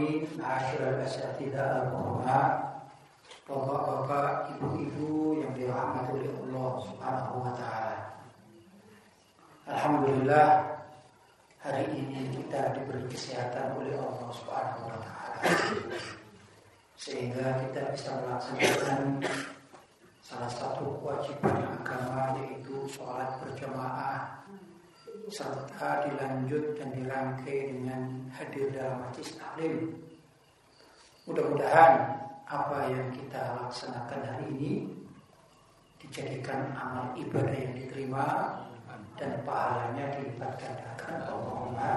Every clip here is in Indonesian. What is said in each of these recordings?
Mukarramin Ma'asyiral Asatidah Al-Qur'an Bapak-bapak, ibu-ibu yang dirahmati oleh Allah Subhanahu wa taala. Alhamdulillah hari ini kita diberi kesehatan oleh Allah Subhanahu wa taala. Sehingga kita bisa melaksanakan salah satu kewajiban agama yaitu sholat berjamaah serta dilanjut dan dirangkai dengan hadir dalam majlis taklim. Mudah-mudahan apa yang kita laksanakan hari ini dijadikan amal ibadah yang diterima dan pahalanya dilipat gandakan Allahumma.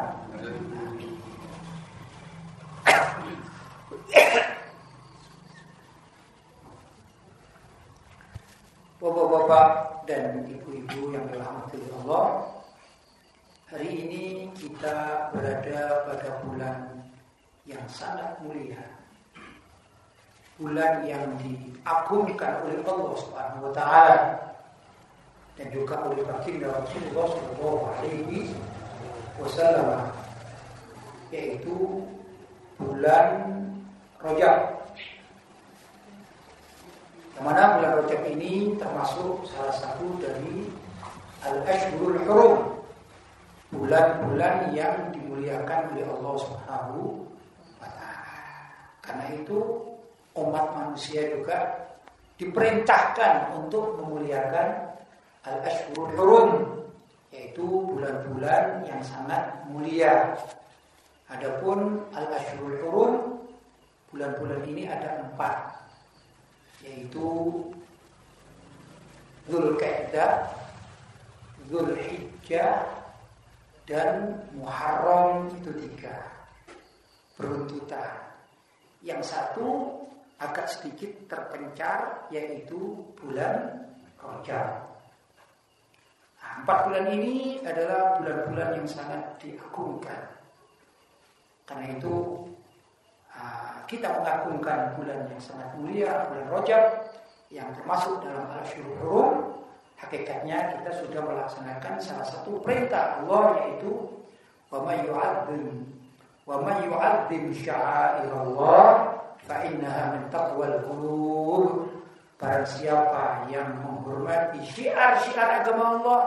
Bapak-bapak dan ibu-ibu yang dirahmati Allah, hari ini kita berada pada bulan yang sangat mulia. Bulan yang diagungkan oleh Allah Subhanahu wa dan juga oleh baginda Rasulullah Shallallahu Alaihi Wasallam yaitu bulan Rajab. Yang mana bulan Rajab ini termasuk salah satu dari al-ashhurul hurum, bulan-bulan yang dimuliakan oleh Allah Subhanahu wa taala. Karena itu umat manusia juga diperintahkan untuk memuliakan al-ashhurul hurum yaitu bulan-bulan yang sangat mulia. Adapun al-ashhurul hurum bulan-bulan ini ada empat yaitu Zulkaidah, Zulhijjah dan Muharram itu tiga beruntutan. Yang satu agak sedikit terpencar yaitu bulan Rajab. Nah, empat bulan ini adalah bulan-bulan yang sangat diagungkan. Karena itu kita mengagungkan bulan yang sangat mulia, bulan Rajab yang termasuk dalam al-syurul hurum. Hakikatnya kita sudah melaksanakan salah satu perintah Allah yaitu wa may yu'adzim wa yu'adzim sya'airallah fa innaha min taqwal qulub. Barang siapa yang menghormati syiar-syiar agama Allah,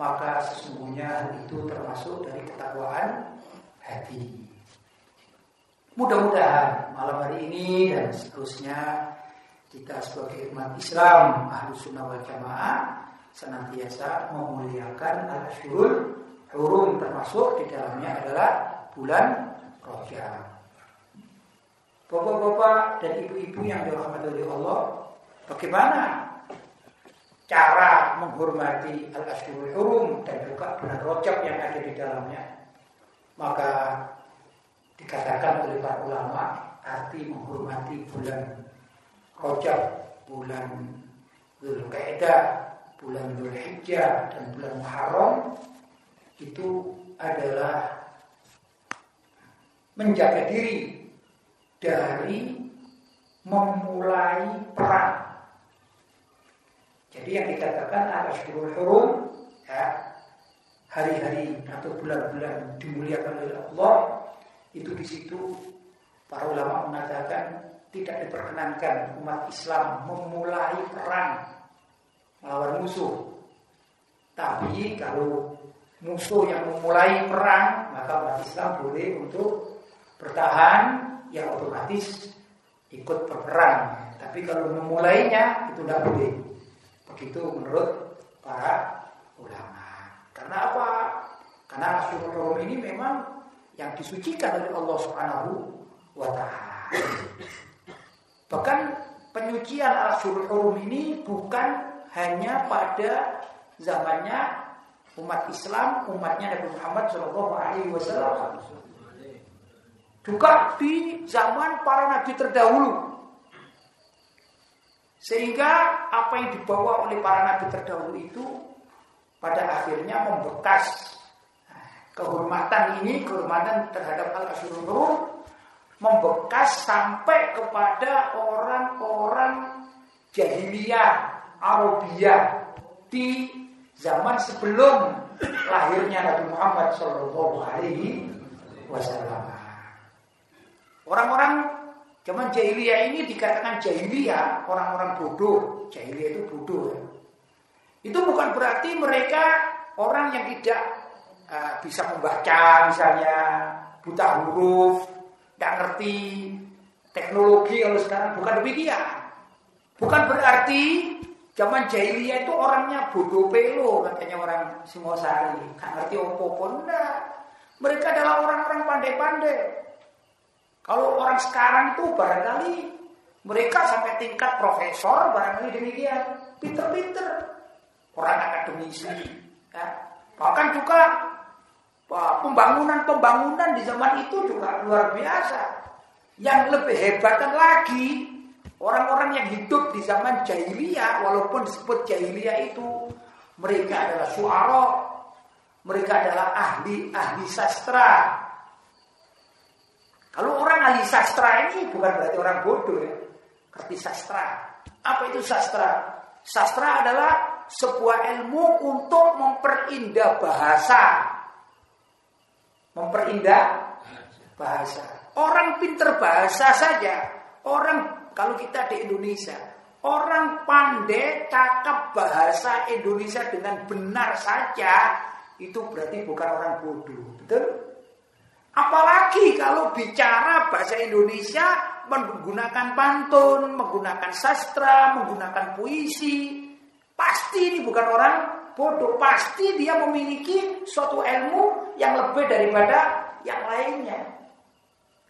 maka sesungguhnya itu termasuk dari ketakwaan hati. Mudah-mudahan malam hari ini dan seterusnya kita sebagai umat Islam ahlu sunnah wal jamaah senantiasa memuliakan al-syurul hurum termasuk di dalamnya adalah bulan Rajab. Bapak-bapak dan ibu-ibu yang dirahmati oleh Allah, bagaimana cara menghormati al-ashurul hurum dan juga bulan Rajab yang ada di dalamnya? Maka dikatakan oleh para ulama arti menghormati bulan Rajab, bulan Zulkaidah, bulan Zulhijjah dan bulan Muharram itu adalah menjaga diri dari memulai perang. Jadi yang dikatakan al-ashhurul hurum ya, hari-hari atau bulan-bulan dimuliakan oleh Allah itu di situ para ulama mengatakan tidak diperkenankan umat Islam memulai perang melawan musuh. Tapi kalau musuh yang memulai perang, maka umat Islam boleh untuk bertahan, ya otomatis ikut berperang. Tapi kalau memulainya itu tidak boleh. Begitu menurut para ulama. Karena apa? Karena Rasulullah ini memang yang disucikan oleh Allah Subhanahu wa taala. Bahkan penyucian al-syurul hurum ini bukan hanya pada zamannya umat Islam, umatnya Nabi Muhammad Shallallahu alaihi wasallam. Juga di zaman para nabi terdahulu. Sehingga apa yang dibawa oleh para nabi terdahulu itu pada akhirnya membekas kehormatan ini, kehormatan terhadap Al-Asyurul membekas sampai kepada orang-orang jahiliyah Arabia di zaman sebelum lahirnya Nabi Muhammad Shallallahu Alaihi Wasallam. Orang-orang zaman jahiliyah ini dikatakan jahiliyah, orang-orang bodoh. Jahiliyah itu bodoh. Ya. Itu bukan berarti mereka orang yang tidak uh, bisa membaca, misalnya buta huruf, tidak ngerti teknologi kalau sekarang bukan demikian. Bukan berarti zaman jahiliyah itu orangnya bodoh pelo katanya orang Singosari, nggak ngerti opo-opo Mereka adalah orang-orang pandai-pandai. Kalau orang sekarang itu barangkali mereka sampai tingkat profesor barangkali demikian, pinter-pinter, orang akademisi. Ya. Bahkan juga pembangunan-pembangunan di zaman itu juga luar biasa. Yang lebih hebatkan lagi orang-orang yang hidup di zaman jahiliyah walaupun disebut jahiliyah itu mereka adalah suara, mereka adalah ahli-ahli sastra. Kalau orang ahli sastra ini bukan berarti orang bodoh ya. Kerti sastra. Apa itu sastra? Sastra adalah sebuah ilmu untuk memperindah bahasa memperindah bahasa. Orang pinter bahasa saja, orang kalau kita di Indonesia, orang pandai cakap bahasa Indonesia dengan benar saja, itu berarti bukan orang bodoh, betul? Apalagi kalau bicara bahasa Indonesia menggunakan pantun, menggunakan sastra, menggunakan puisi, pasti ini bukan orang bodoh, pasti dia memiliki suatu ilmu yang lebih daripada yang lainnya.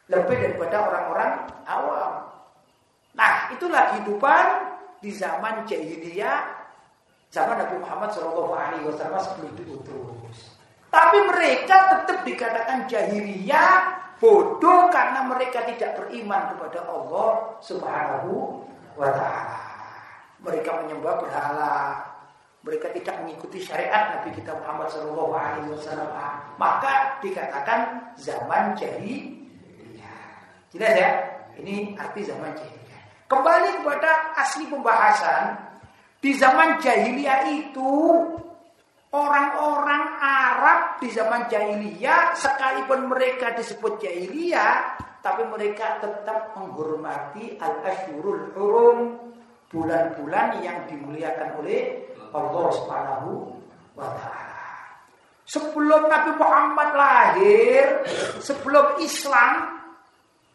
Lebih daripada orang-orang awam. Itulah kehidupan di zaman jahiliyah, zaman Nabi Muhammad SAW sebelum diutus. Tapi mereka tetap dikatakan jahiliyah bodoh karena mereka tidak beriman kepada Allah Subhanahu wa taala. Mereka menyembah berhala, mereka tidak mengikuti syariat Nabi kita Muhammad Shallallahu Alaihi Wasallam, maka dikatakan zaman jahiliyah. Jelas ya? Ini arti zaman jahiliyah. Kembali kepada asli pembahasan di zaman jahiliyah itu orang-orang Arab di zaman jahiliyah sekalipun mereka disebut jahiliyah tapi mereka tetap menghormati al-ashurul hurum bulan-bulan yang dimuliakan oleh Allah Subhanahu wa taala. Sebelum Nabi Muhammad lahir, sebelum Islam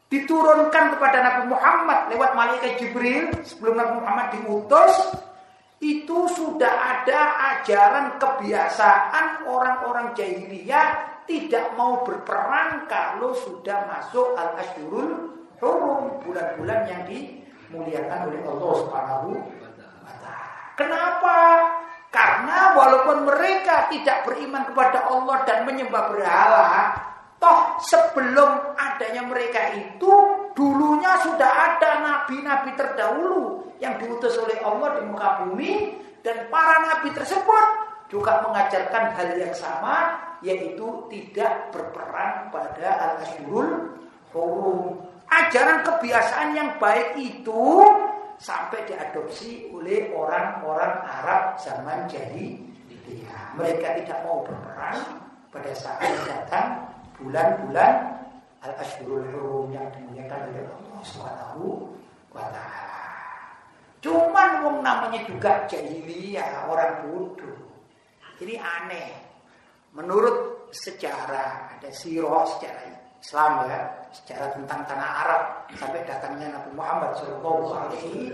diturunkan kepada Nabi Muhammad lewat malaikat Jibril, sebelum Nabi Muhammad diutus, itu sudah ada ajaran kebiasaan orang-orang jahiliyah tidak mau berperang kalau sudah masuk al-asyurul hurum bulan-bulan yang dimuliakan oleh Allah Subhanahu Kenapa? Karena walaupun mereka tidak beriman kepada Allah dan menyembah berhala, toh sebelum adanya mereka itu dulunya sudah ada nabi-nabi terdahulu yang diutus oleh Allah di muka bumi dan para nabi tersebut juga mengajarkan hal yang sama yaitu tidak berperang pada al-asyurul hurum. Ajaran kebiasaan yang baik itu sampai diadopsi oleh orang-orang Arab zaman jadi mereka tidak mau berperang pada saat datang bulan-bulan al-ashurul hurum yang dimuliakan oleh Allah Subhanahu wa taala. Cuman wong namanya juga jahiliyah, orang bodoh. Ini aneh. Menurut sejarah ada sirah sejarah Islam ya, secara tentang tanah Arab sampai datangnya Nabi Muhammad Shallallahu Alaihi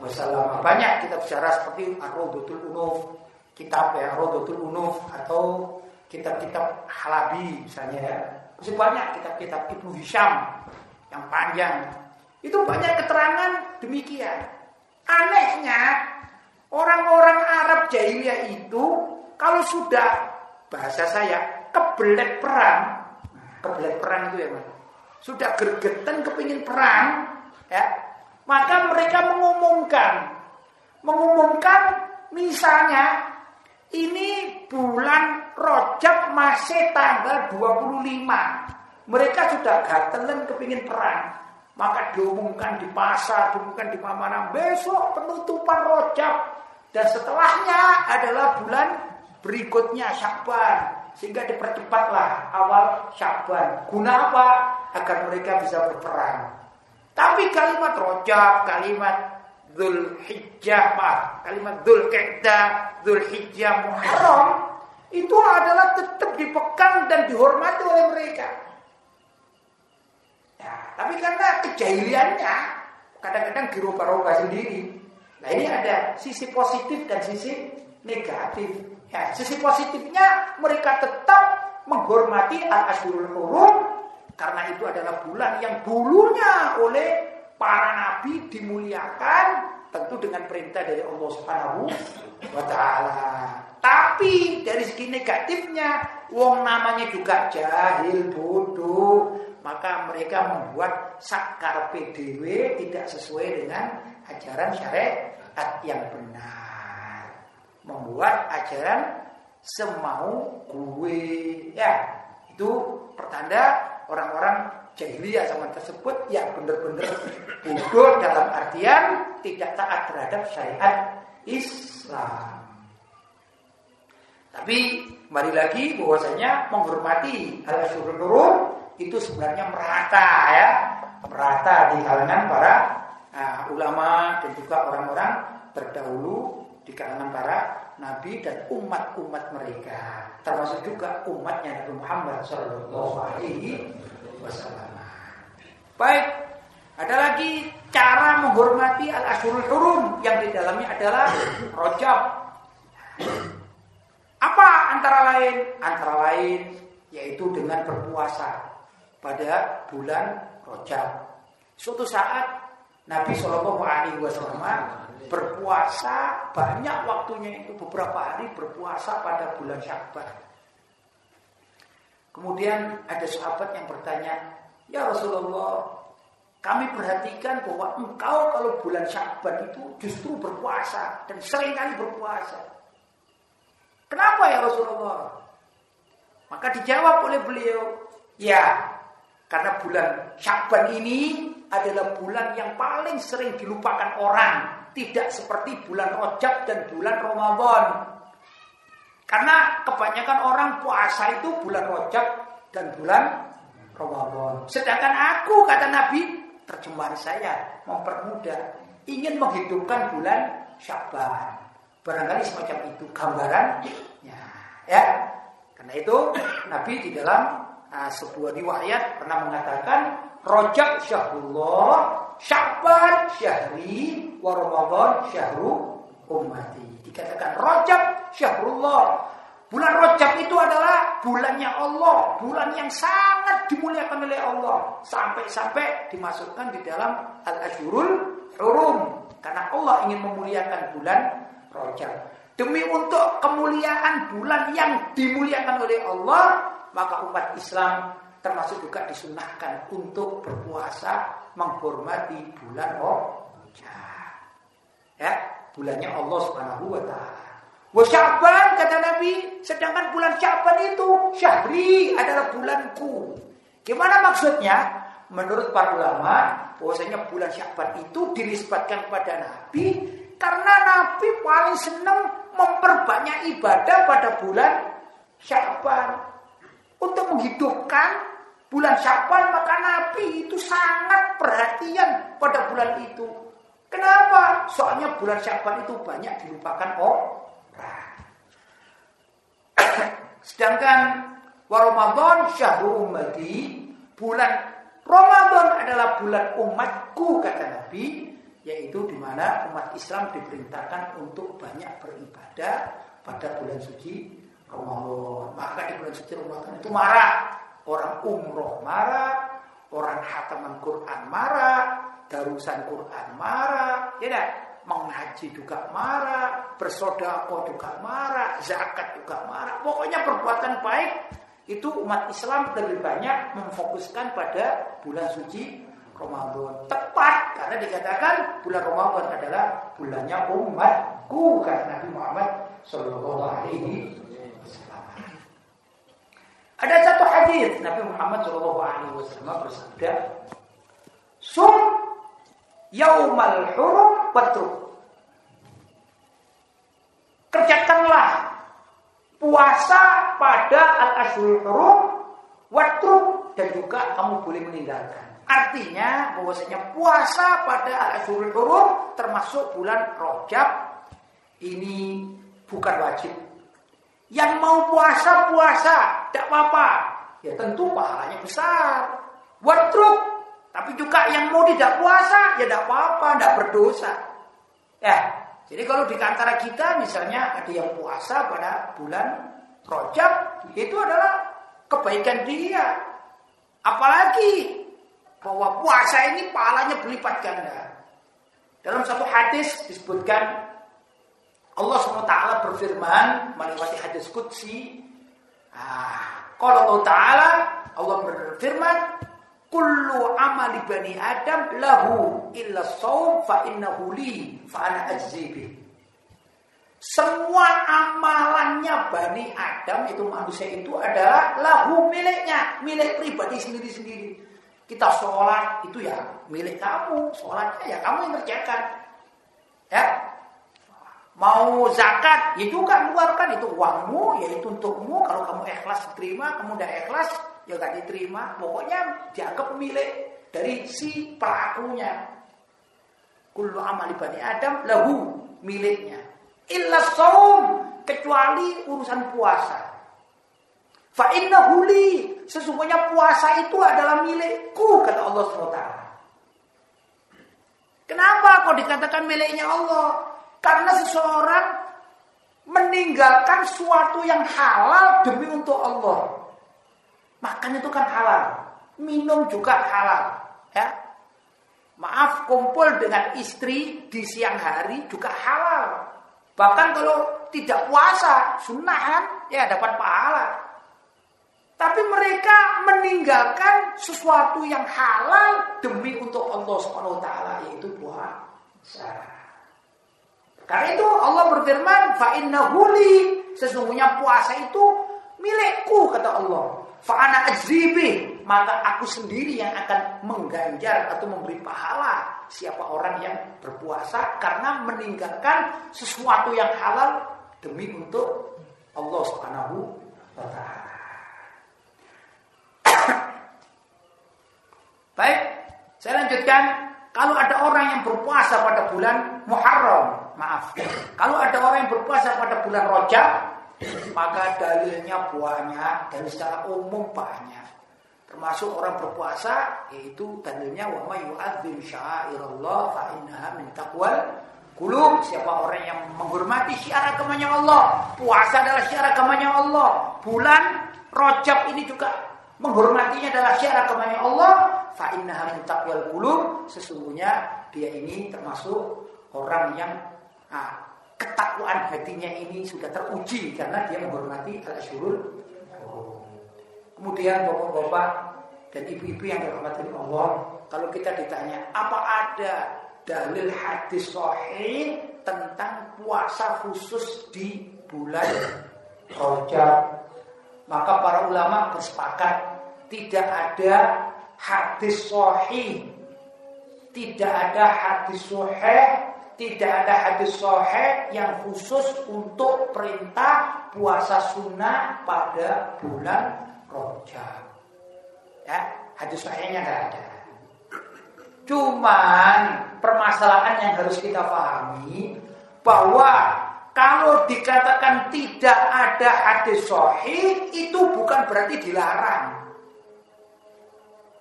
Wasallam. Banyak kitab sejarah seperti Ar-Rodotul Unuf, kitab ya Rodotul Unuf atau kitab-kitab Halabi misalnya ya. Masih banyak kitab-kitab Ibnu Hisham yang panjang. Itu banyak keterangan demikian. Anehnya orang-orang Arab jahiliyah itu kalau sudah bahasa saya kebelet perang kebelet perang itu ya Mas. sudah gergetan kepingin perang, ya, maka mereka mengumumkan, mengumumkan misalnya ini bulan Rojab masih tanggal 25. Mereka sudah gatelan kepingin perang. Maka diumumkan di pasar, diumumkan di mana-mana. Besok penutupan Rojab. Dan setelahnya adalah bulan berikutnya Syakban. Sehingga dipercepatlah awal Syakban. Guna apa? Agar mereka bisa berperang. Tapi kalimat rojab, kalimat Dhul Hijjah, maaf, kalimat Dhul Qa'dah, Dhul Hijjah, Muharram itu adalah tetap dipegang dan dihormati oleh mereka. Ya, tapi karena kejahiliannya kadang-kadang dirubah-rubah sendiri. Nah ini ada sisi positif dan sisi negatif. Ya, sisi positifnya mereka tetap menghormati al-ashurul hurum karena itu adalah bulan yang dulunya oleh para nabi dimuliakan tentu dengan perintah dari Allah Subhanahu wa taala. Tapi dari segi negatifnya, wong namanya juga jahil, bodoh, maka mereka membuat sakar PDW tidak sesuai dengan ajaran syariat yang benar. Membuat ajaran semau gue. Ya itu pertanda orang-orang jahiliyah zaman tersebut yang benar-benar bodoh dalam artian tidak taat terhadap syariat Islam. Tapi kembali lagi bahwasanya menghormati al hurum itu sebenarnya merata ya, merata di kalangan para uh, ulama dan juga orang-orang terdahulu di kalangan para nabi dan umat-umat mereka termasuk juga umatnya Nabi Muhammad Shallallahu Alaihi Wasallam. Baik, ada lagi cara menghormati al ashurul hurum yang di dalamnya adalah rojab. Apa antara lain? Antara lain yaitu dengan berpuasa pada bulan rojab. Suatu saat Nabi Shallallahu Alaihi Wasallam berpuasa banyak waktunya itu beberapa hari berpuasa pada bulan Syakban. Kemudian ada sahabat yang bertanya, "Ya Rasulullah, kami perhatikan bahwa engkau kalau bulan Syakban itu justru berpuasa dan sering kali berpuasa. Kenapa ya Rasulullah?" Maka dijawab oleh beliau, "Ya, karena bulan Syakban ini adalah bulan yang paling sering dilupakan orang tidak seperti bulan Rojab dan bulan Ramadan. Karena kebanyakan orang puasa itu bulan Rojab dan bulan Ramadan. Sedangkan aku kata Nabi, terjemahan saya mempermudah ingin menghidupkan bulan Syaban. Barangkali semacam itu gambaran ya. Karena itu Nabi di dalam uh, sebuah riwayat pernah mengatakan Rojab Syahrullah Syakban syahri wa Ramadan syahru ummati. Dikatakan Rajab syahrullah. Bulan Rajab itu adalah bulannya Allah, bulan yang sangat dimuliakan oleh Allah sampai-sampai dimasukkan di dalam Al-Asyurul Hurum karena Allah ingin memuliakan bulan Rajab. Demi untuk kemuliaan bulan yang dimuliakan oleh Allah, maka umat Islam termasuk juga disunahkan untuk berpuasa menghormati bulan Rajab. Ya, bulannya Allah Subhanahu wa taala. Wa Sya'ban kata Nabi, sedangkan bulan Sya'ban itu syahri adalah bulanku. Gimana maksudnya? Menurut para ulama, bahwasanya bulan Sya'ban itu dinisbatkan kepada Nabi karena Nabi paling senang memperbanyak ibadah pada bulan Sya'ban untuk menghidupkan bulan Syawal maka Nabi itu sangat perhatian pada bulan itu. Kenapa? Soalnya bulan Syawal itu banyak dilupakan orang. Sedangkan Ramadan syahrul ummati, bulan Ramadan adalah bulan umatku kata Nabi, yaitu di mana umat Islam diperintahkan untuk banyak beribadah pada bulan suci Ramadan. Maka di bulan suci Ramadan itu marah Orang umroh marah, orang hataman Quran marah, darusan Quran marah, ya dah. Menghaji juga marah, bersodako juga marah, zakat juga marah. Pokoknya perbuatan baik itu umat Islam lebih banyak memfokuskan pada bulan suci Ramadan. Tepat karena dikatakan bulan Ramadan adalah bulannya umatku kata Nabi Muhammad Shallallahu Alaihi Wasallam. Ada satu hadis Nabi Muhammad Shallallahu Alaihi Wasallam bersabda, "Sum yaumal hurum watruk." Kerjakanlah puasa pada al-ashurul hurum watruk dan juga kamu boleh meninggalkan. Artinya bahwasanya puasa pada al-ashurul hurum termasuk bulan Rajab ini bukan wajib. Yang mau puasa puasa, tidak apa-apa. Ya tentu pahalanya besar. Watruk tapi juga yang mau tidak puasa ya tidak apa-apa, tidak berdosa. Ya, jadi kalau di antara kita misalnya ada yang puasa pada bulan Rojab, itu adalah kebaikan dia. Apalagi bahwa puasa ini pahalanya berlipat ganda. Dalam satu hadis disebutkan Allah SWT berfirman melewati hadis Qudsi. Ah, kalau Allah Ta'ala Allah berfirman kullu amali bani adam lahu illa saum fa innahu li fa ana ajzibi semua amalannya Bani Adam itu manusia itu adalah lahu miliknya, milik pribadi sendiri-sendiri. Kita sholat itu ya milik kamu, sholatnya ya kamu yang kerjakan. Ya, mau zakat ya juga keluarkan itu uangmu, yaitu untukmu. Kalau kamu ikhlas terima, kamu udah ikhlas ya gak diterima. Pokoknya dianggap milik dari si pelakunya. Kullu amali bani Adam lahu miliknya. Illa saum kecuali urusan puasa. Fa innahu li sesungguhnya puasa itu adalah milikku kata Allah SWT. Kenapa kok dikatakan miliknya Allah? Karena seseorang meninggalkan suatu yang halal demi untuk Allah. Makan itu kan halal, minum juga halal, ya. Maaf, kumpul dengan istri di siang hari juga halal. Bahkan kalau tidak puasa, sunnah ya dapat pahala. Tapi mereka meninggalkan sesuatu yang halal demi untuk Allah Subhanahu taala yaitu puasa. Karena itu Allah berfirman, "Fa innahu sesungguhnya puasa itu milikku kata Allah. Fa'ana azibi, maka aku sendiri yang akan mengganjar atau memberi pahala siapa orang yang berpuasa karena meninggalkan sesuatu yang halal demi untuk Allah Subhanahu wa taala. Baik, saya lanjutkan. Kalau ada orang yang berpuasa pada bulan Muharram, maaf. Kalau ada orang yang berpuasa pada bulan Rajab, maka dalilnya banyak dan secara umum banyak. Termasuk orang berpuasa yaitu dalilnya wa may yu'adzim sya'airallah fa innaha min taqwal qulub. Siapa orang yang menghormati syiar agamanya Allah, puasa adalah syiar agamanya Allah. Bulan Rajab ini juga menghormatinya adalah syiar agamanya Allah, fa innaha min taqwal qulub. Sesungguhnya dia ini termasuk orang yang ah, ketakwaan hatinya ini sudah teruji karena dia menghormati al-asyurul Kemudian bapak-bapak dan ibu-ibu yang dirahmati Allah, kalau kita ditanya apa ada dalil hadis sahih tentang puasa khusus di bulan Rajab, maka para ulama bersepakat tidak ada hadis sahih, tidak ada hadis sahih tidak ada hadis sahih yang khusus untuk perintah puasa sunnah pada bulan Rajab. Ya, hadis sahihnya tidak ada. Cuman permasalahan yang harus kita pahami bahwa kalau dikatakan tidak ada hadis sahih itu bukan berarti dilarang.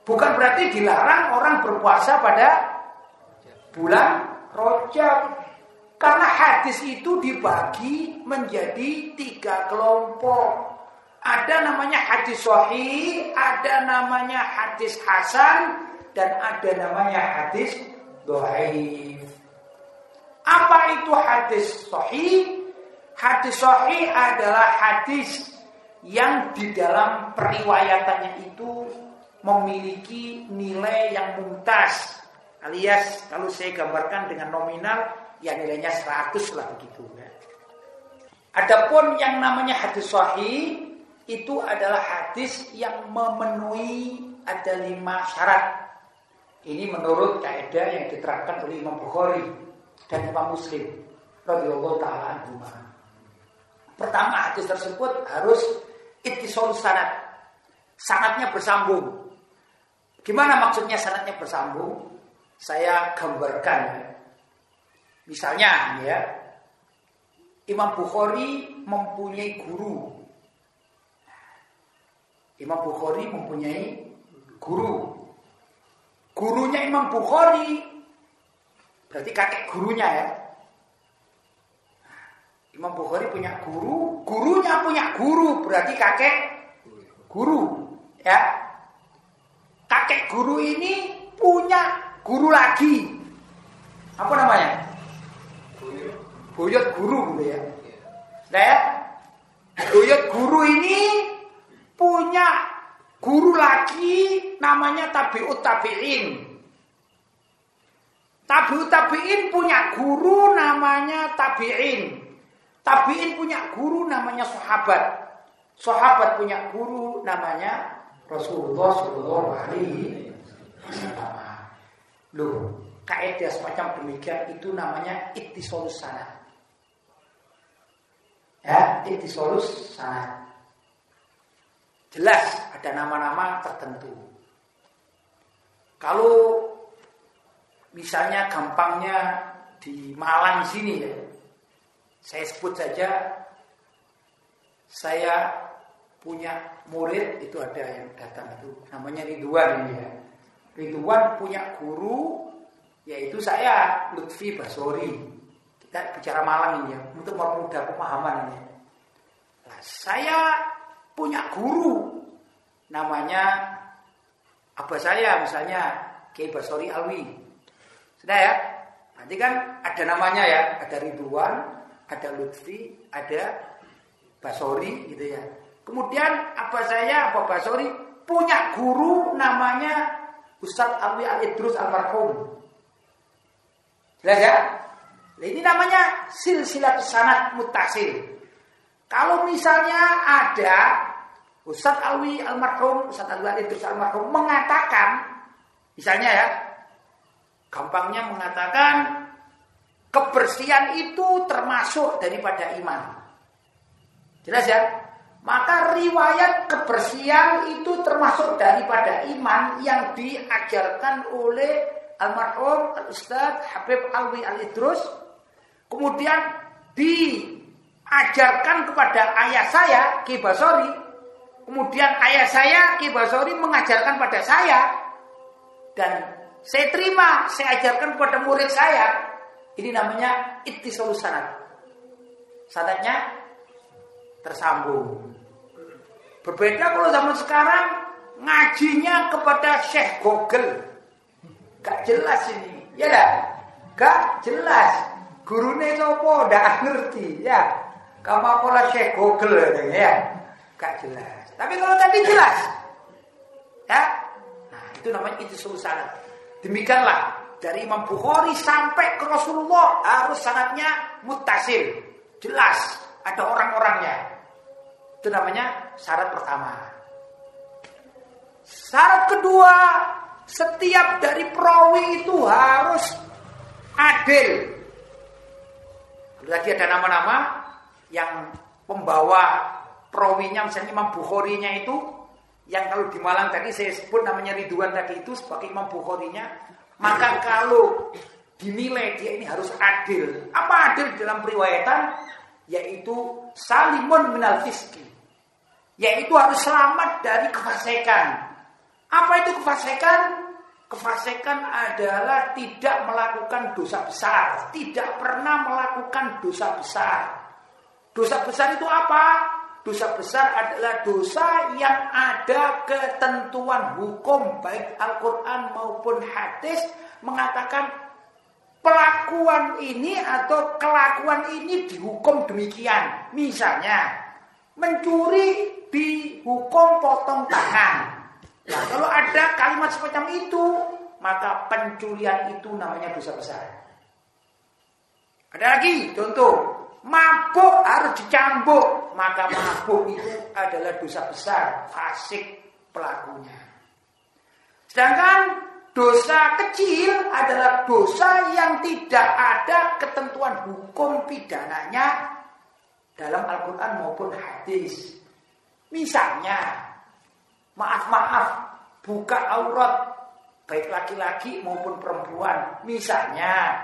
Bukan berarti dilarang orang berpuasa pada bulan rojab. Karena hadis itu dibagi menjadi tiga kelompok. Ada namanya hadis sahih, ada namanya hadis hasan, dan ada namanya hadis doaif. Apa itu hadis sahih? Hadis sahih adalah hadis yang di dalam periwayatannya itu memiliki nilai yang mumtaz alias kalau saya gambarkan dengan nominal ya nilainya 100 lah begitu ya. Adapun yang namanya hadis sahih itu adalah hadis yang memenuhi ada lima syarat. Ini menurut kaidah yang diterapkan oleh Imam Bukhari dan Imam Muslim radhiyallahu taala anhumah. Pertama hadis tersebut harus ittisal sanad. Sanadnya bersambung. Gimana maksudnya sanadnya bersambung? Saya gambarkan. Misalnya ya, Imam Bukhari mempunyai guru. Imam Bukhari mempunyai guru. Gurunya Imam Bukhari berarti kakek gurunya ya. Imam Bukhari punya guru, gurunya punya guru, berarti kakek guru. Ya. Kakek guru ini punya guru lagi. Apa namanya? Buyut guru gitu ya. Ya. Buyut guru ini punya guru lagi namanya tabiut tabiin. Tabiut tabiin punya guru namanya tabiin. Tabiin punya guru namanya sahabat. Sahabat punya guru namanya Rasulullah Shallallahu Alaihi Wasallam. Loh, kaidah semacam demikian itu namanya ittisolus sanad. Ya, ittisolus sanad. Jelas ada nama-nama tertentu. Kalau misalnya gampangnya di Malang sini ya, saya sebut saja saya punya murid itu ada yang datang itu namanya Ridwan ya. Ridwan punya guru yaitu saya Lutfi Basori. Kita bicara Malang ini ya untuk mempermudah pemahaman ini. Nah, saya punya guru namanya apa saya misalnya Kiai Basori Alwi. Sudah ya? Nanti kan ada namanya ya, ada Ridwan, ada Lutfi, ada Basori gitu ya. Kemudian apa saya, apa Basori punya guru namanya Ustadz Alwi Al Idrus Almarhum. Jelas ya? Ini namanya silsilat sanat mutasil. Kalau misalnya ada Ustadz Alwi Almarhum, Ustadz Alwi Al Idrus Almarhum mengatakan, misalnya ya, gampangnya mengatakan Kebersihan itu termasuk daripada iman. Jelas ya? Maka riwayat kebersihan itu termasuk daripada iman yang diajarkan oleh almarhum Al-Ustaz Habib Alwi Al-Idrus. Kemudian diajarkan kepada ayah saya, Ki Basori. Kemudian ayah saya, Ki Basori mengajarkan pada saya. Dan saya terima, saya ajarkan kepada murid saya. Ini namanya ittisalus sanad. Sanadnya tersambung. Berbeda kalau zaman sekarang ngajinya kepada Syekh Google. Gak jelas ini. Ya gak? Gak jelas. Gurune sopo ndak ngerti ya. Kamu pola Syekh Google ya. Gak jelas. Tapi kalau tadi jelas. Ya. Nah, itu namanya itu sanad. Demikianlah dari Imam Bukhari sampai ke Rasulullah harus sanatnya mutasil. Jelas ada orang-orangnya. Itu namanya syarat pertama. Syarat kedua, setiap dari perawi itu harus adil. Lagi ada nama-nama yang pembawa perawinya misalnya Imam Bukharinya itu yang kalau di Malang tadi saya sebut namanya Ridwan tadi itu sebagai Imam Bukharinya maka kalau dinilai dia ini harus adil. Apa adil dalam periwayatan? Yaitu salimun minal fiski. Yaitu harus selamat dari kefasikan. Apa itu kefasikan? Kefasikan adalah tidak melakukan dosa besar, tidak pernah melakukan dosa besar. Dosa besar itu apa? Dosa besar adalah dosa yang ada ketentuan hukum baik Al-Quran maupun hadis mengatakan pelakuan ini atau kelakuan ini dihukum demikian. Misalnya mencuri dihukum potong tangan. Nah, kalau ada kalimat semacam itu, maka pencurian itu namanya dosa besar. Ada lagi contoh, mabuk harus dicambuk, maka mabuk itu adalah dosa besar, fasik pelakunya. Sedangkan dosa kecil adalah dosa yang tidak ada ketentuan hukum pidananya dalam Al-Quran maupun hadis. Misalnya, maaf-maaf buka aurat baik laki-laki maupun perempuan. Misalnya,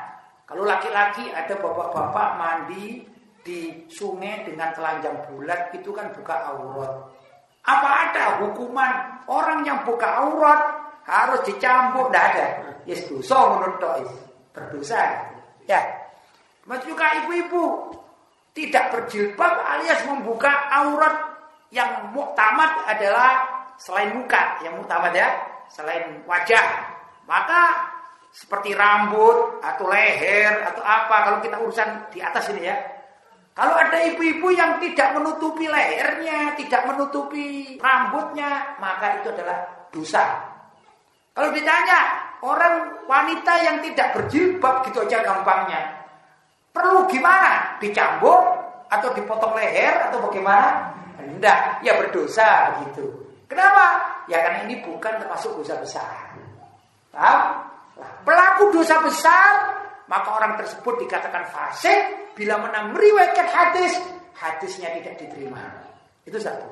kalau laki-laki ada bapak-bapak mandi di sungai dengan telanjang bulat itu kan buka aurat. Apa ada hukuman orang yang buka aurat harus dicampur? Tidak ada. Yes, dosa menurut berdosa. Ya. Mas juga ibu-ibu tidak berjilbab alias membuka aurat yang muktamad adalah selain muka yang utama ya, selain wajah. Maka seperti rambut atau leher atau apa kalau kita urusan di atas ini ya. Kalau ada ibu-ibu yang tidak menutupi lehernya, tidak menutupi rambutnya, maka itu adalah dosa. Kalau ditanya orang wanita yang tidak berjilbab gitu aja gampangnya. Perlu gimana? Dicambuk atau dipotong leher atau bagaimana? Tidak, ya berdosa gitu. Kenapa? Ya karena ini bukan termasuk dosa besar. Paham? Nah, pelaku dosa besar, maka orang tersebut dikatakan fasik bila menang meriwayatkan hadis, hadisnya tidak diterima. Itu satu.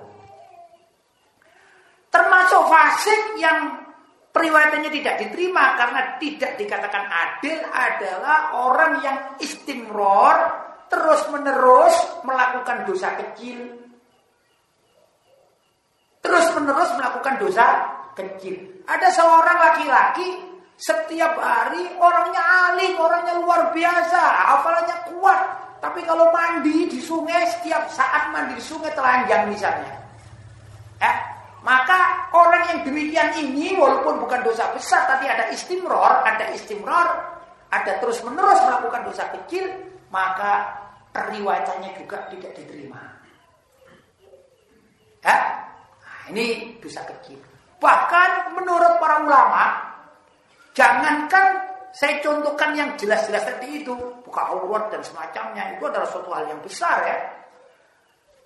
Termasuk fasik yang periwayatannya tidak diterima karena tidak dikatakan adil adalah orang yang istimror terus menerus melakukan dosa kecil terus-menerus melakukan dosa kecil. Ada seorang laki-laki setiap hari orangnya alim, orangnya luar biasa, hafalannya kuat. Tapi kalau mandi di sungai, setiap saat mandi di sungai telanjang misalnya. Eh, maka orang yang demikian ini walaupun bukan dosa besar tapi ada istimror, ada istimror, ada terus-menerus melakukan dosa kecil, maka periwayatannya juga tidak diterima. Eh, ini dosa kecil. Bahkan menurut para ulama, jangankan saya contohkan yang jelas-jelas tadi itu, buka aurat dan semacamnya, itu adalah suatu hal yang besar ya.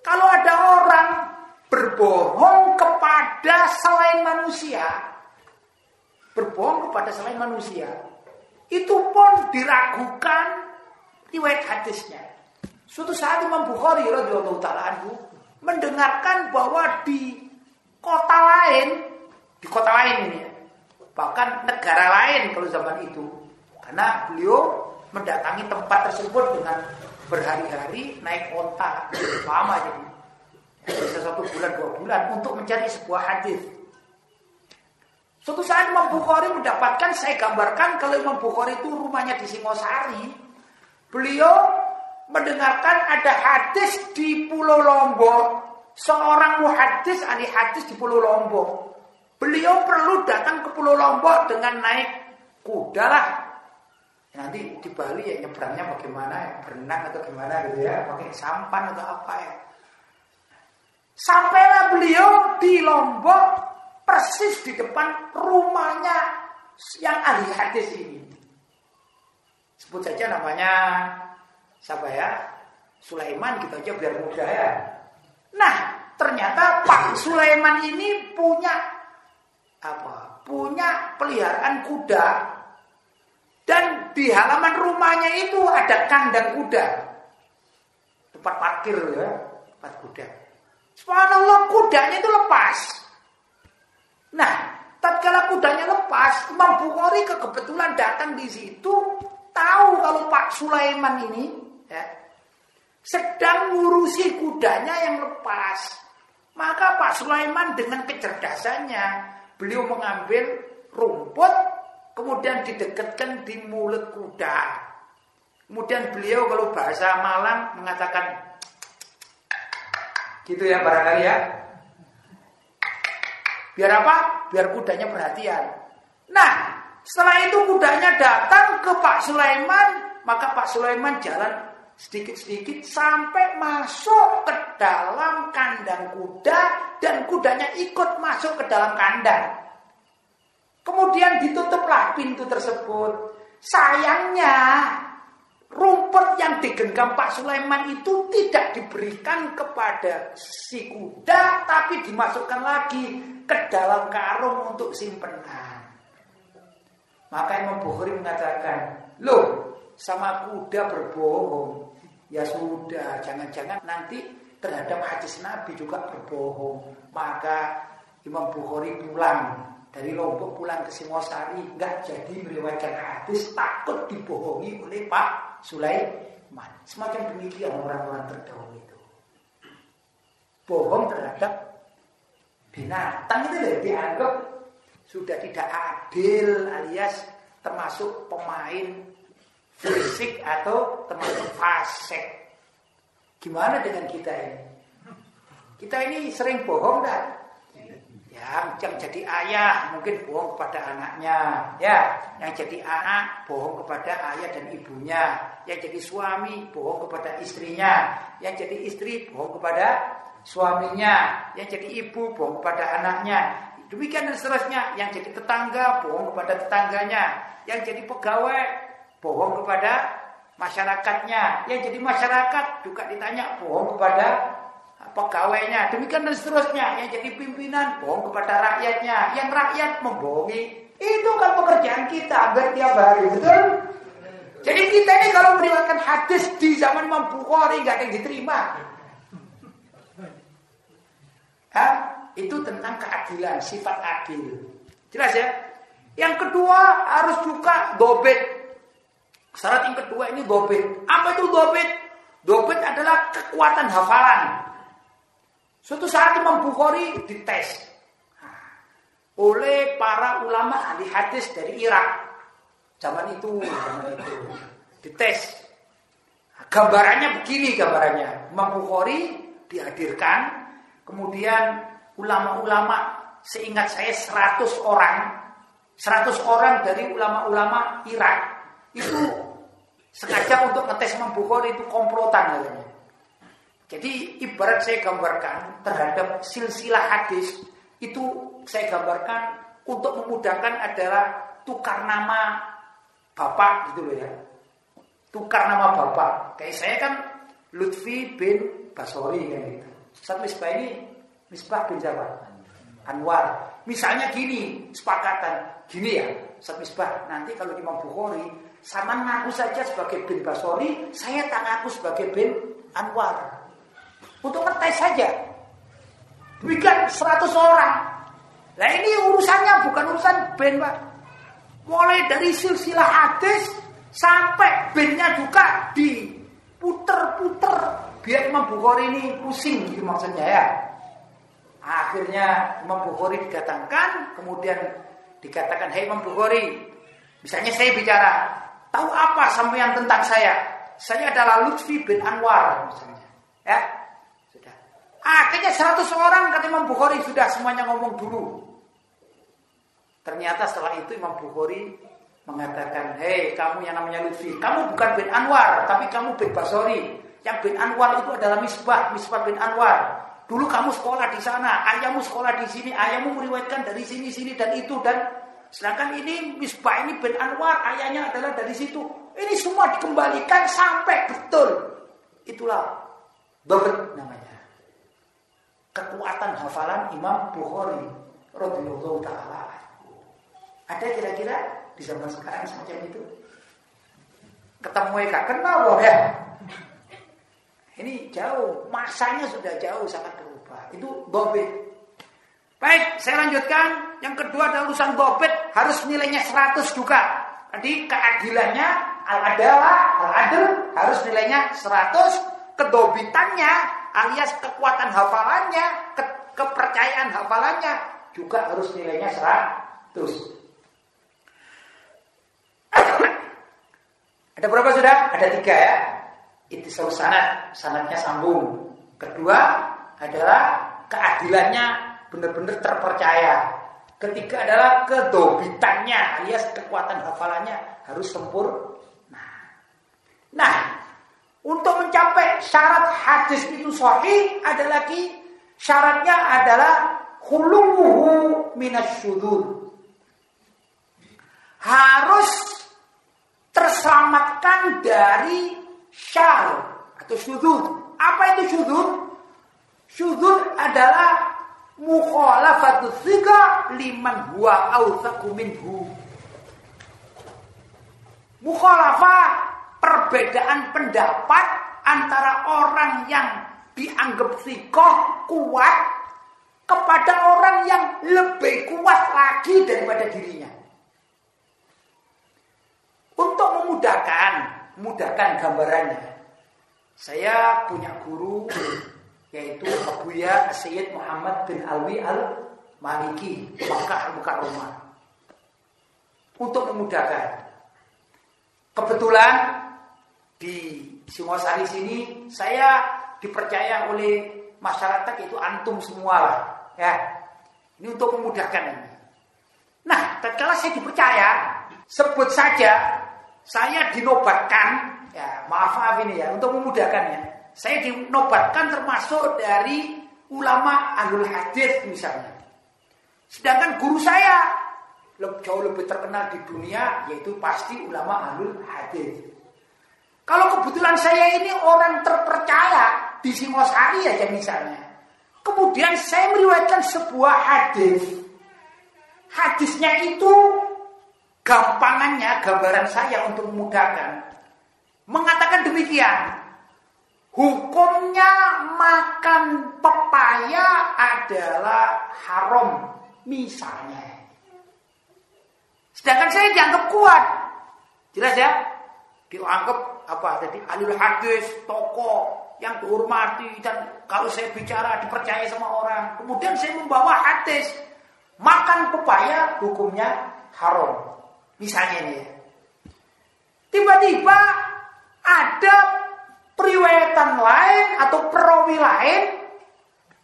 Kalau ada orang berbohong kepada selain manusia, berbohong kepada selain manusia, itu pun diragukan riwayat hadisnya. Suatu saat Imam Bukhari radhiyallahu taala mendengarkan bahwa di kota lain, di kota lain ini. Bahkan negara lain kalau zaman itu. Karena beliau mendatangi tempat tersebut dengan berhari-hari naik onta lama jadi bisa satu bulan dua bulan untuk mencari sebuah hadis. Suatu saat Imam Bukhari mendapatkan saya gambarkan kalau Imam Bukhari itu rumahnya di Singosari, beliau mendengarkan ada hadis di Pulau Lombok seorang muhadis ahli hadis di Pulau Lombok. Beliau perlu datang ke Pulau Lombok dengan naik kuda lah. Nanti di Bali ya nyebrangnya bagaimana ya, berenang atau gimana gitu ya, pakai sampan atau apa ya. Sampailah beliau di Lombok persis di depan rumahnya yang ahli hadis ini. Sebut saja namanya siapa ya? Sulaiman gitu aja biar mudah ya. Nah, ternyata Pak Sulaiman ini punya apa? Punya peliharaan kuda dan di halaman rumahnya itu ada kandang kuda. Tempat parkir ya, tempat kuda. Subhanallah kudanya itu lepas. Nah, tatkala kudanya lepas, Imam Bukhari kebetulan datang di situ, tahu kalau Pak Sulaiman ini ya, sedang ngurusi kudanya yang lepas. Maka Pak Sulaiman dengan kecerdasannya beliau mengambil rumput kemudian didekatkan di mulut kuda. Kemudian beliau kalau bahasa Malang mengatakan gitu ya barangkali ya. Biar apa? Biar kudanya perhatian. Nah, setelah itu kudanya datang ke Pak Sulaiman, maka Pak Sulaiman jalan sedikit-sedikit sampai masuk ke dalam kandang kuda dan kudanya ikut masuk ke dalam kandang. Kemudian ditutuplah pintu tersebut. Sayangnya rumput yang digenggam Pak Sulaiman itu tidak diberikan kepada si kuda tapi dimasukkan lagi ke dalam karung untuk simpenan. Maka Imam Bukhari mengatakan, loh sama kuda berbohong. Ya sudah, jangan-jangan nanti terhadap hadis Nabi juga berbohong. Maka Imam Bukhari pulang dari Lombok pulang ke Singosari nggak jadi meriwayatkan hadis takut dibohongi oleh Pak Sulaiman. Semacam demikian orang-orang terdahulu itu. Bohong terhadap binatang itu dianggap sudah tidak adil alias termasuk pemain fisik atau termasuk fasik. Gimana dengan kita ini? Kita ini sering bohong dah. Ya, yang jadi ayah mungkin bohong kepada anaknya, ya. Yang jadi anak bohong kepada ayah dan ibunya, yang jadi suami bohong kepada istrinya, yang jadi istri bohong kepada suaminya, yang jadi ibu bohong kepada anaknya. Demikian dan seterusnya, yang jadi tetangga bohong kepada tetangganya, yang jadi pegawai bohong kepada masyarakatnya, yang jadi masyarakat juga ditanya bohong kepada pegawainya, demikian dan seterusnya. Yang jadi pimpinan bohong kepada rakyatnya, yang rakyat membohongi. Itu kan pekerjaan kita hampir tiap hari, betul? Jadi kita ini kalau meriwayatkan hadis di zaman Imam Bukhari nggak ada yang diterima. Hah? Itu tentang keadilan, sifat adil. Jelas ya? Yang kedua harus juga dobet. Syarat yang kedua ini dobet. Apa itu dobet? Dobet adalah kekuatan hafalan. Suatu saat Imam Bukhari dites oleh para ulama ahli hadis dari Irak. Zaman itu, zaman itu dites. Gambarannya begini gambarannya. Imam Bukhari dihadirkan, kemudian ulama-ulama seingat saya 100 orang 100 orang dari ulama-ulama Irak itu sengaja untuk ngetes Imam Bukhari itu komplotan katanya. Jadi ibarat saya gambarkan terhadap silsilah hadis itu saya gambarkan untuk memudahkan adalah tukar nama bapak gitu loh ya. Tukar nama bapak. Kayak saya kan Lutfi bin Basori kan gitu. Misbah ini misbah bin siapa? Anwar. Misalnya gini, sepakatan. Gini ya, saat misbah. Nanti kalau Imam Bukhari, sama ngaku saja sebagai bin Basori, saya tak ngaku sebagai bin Anwar. Untuk ngetes saja. Demikian 100 orang. Nah ini urusannya bukan urusan band Pak. Mulai dari silsilah hadis sampai bandnya juga diputer-puter biar Imam Bukhari ini pusing gitu maksudnya ya. Akhirnya Imam Bukhari didatangkan, kemudian dikatakan, "Hei Imam Bukhari, misalnya saya bicara, tahu apa sampean tentang saya? Saya adalah Lutfi bin Anwar misalnya." Ya, Akhirnya 100 orang kata Imam Bukhari sudah semuanya ngomong dulu. Ternyata setelah itu Imam Bukhari mengatakan, hei kamu yang namanya Lutfi, kamu bukan bin Anwar, tapi kamu bin Basori. Yang bin Anwar itu adalah Misbah, Misbah bin Anwar. Dulu kamu sekolah di sana, ayahmu sekolah di sini, ayahmu meriwayatkan dari sini, sini dan itu dan sedangkan ini Misbah ini bin Anwar, ayahnya adalah dari situ. Ini semua dikembalikan sampai betul. Itulah Babet namanya kekuatan hafalan Imam Bukhari radhiyallahu taala. Ada kira-kira di zaman sekarang semacam itu? Ketemu Eka kenal ya. Ini jauh, masanya sudah jauh sangat berubah. Itu dobit. Baik, saya lanjutkan. Yang kedua adalah urusan dobit harus nilainya 100 juga. Jadi keadilannya al-adalah, al-adil harus nilainya 100. Kedobitannya alias kekuatan hafalannya, ke, kepercayaan hafalannya juga harus nilainya 100. Ada berapa sudah? Ada tiga ya. Itu sanat, sanatnya sambung. Kedua adalah keadilannya benar-benar terpercaya. Ketiga adalah kedobitannya alias kekuatan hafalannya harus sempurna. Nah, Untuk mencapai syarat hadis itu sahih ada lagi syaratnya adalah khuluhu minasyudur. Harus terselamatkan dari syar atau syudur. Apa itu syudur? Syudur adalah mukhalafatu thiqa liman huwa awthaqu minhu. Mukhalafah perbedaan pendapat antara orang yang dianggap sikoh kuat kepada orang yang lebih kuat lagi daripada dirinya. Untuk memudahkan, memudahkan gambarannya. Saya punya guru yaitu Abu Ya Sayyid Muhammad bin Alwi Al Maliki, Makkah bukan rumah. Untuk memudahkan. Kebetulan di Singosari sini saya dipercaya oleh masyarakat itu antum semua lah ya. Ini untuk memudahkan ini. Nah tatkala saya dipercaya sebut saja saya dinobatkan ya maaf maaf ini ya untuk memudahkannya saya dinobatkan termasuk dari ulama alul hadis misalnya. Sedangkan guru saya jauh lebih terkenal di dunia yaitu pasti ulama alul hadis kalau kebetulan saya ini orang terpercaya di Singosari aja misalnya. Kemudian saya meriwayatkan sebuah hadis. Hadisnya itu gampangannya gambaran saya untuk memudahkan. Mengatakan demikian. Hukumnya makan pepaya adalah haram misalnya. Sedangkan saya dianggap kuat. Jelas ya? Dianggap apa tadi alul hadis, toko yang dihormati dan kalau saya bicara dipercaya sama orang. Kemudian saya membawa hadis makan pepaya hukumnya haram. Misalnya ini. Tiba-tiba ada periwayatan lain atau perawi lain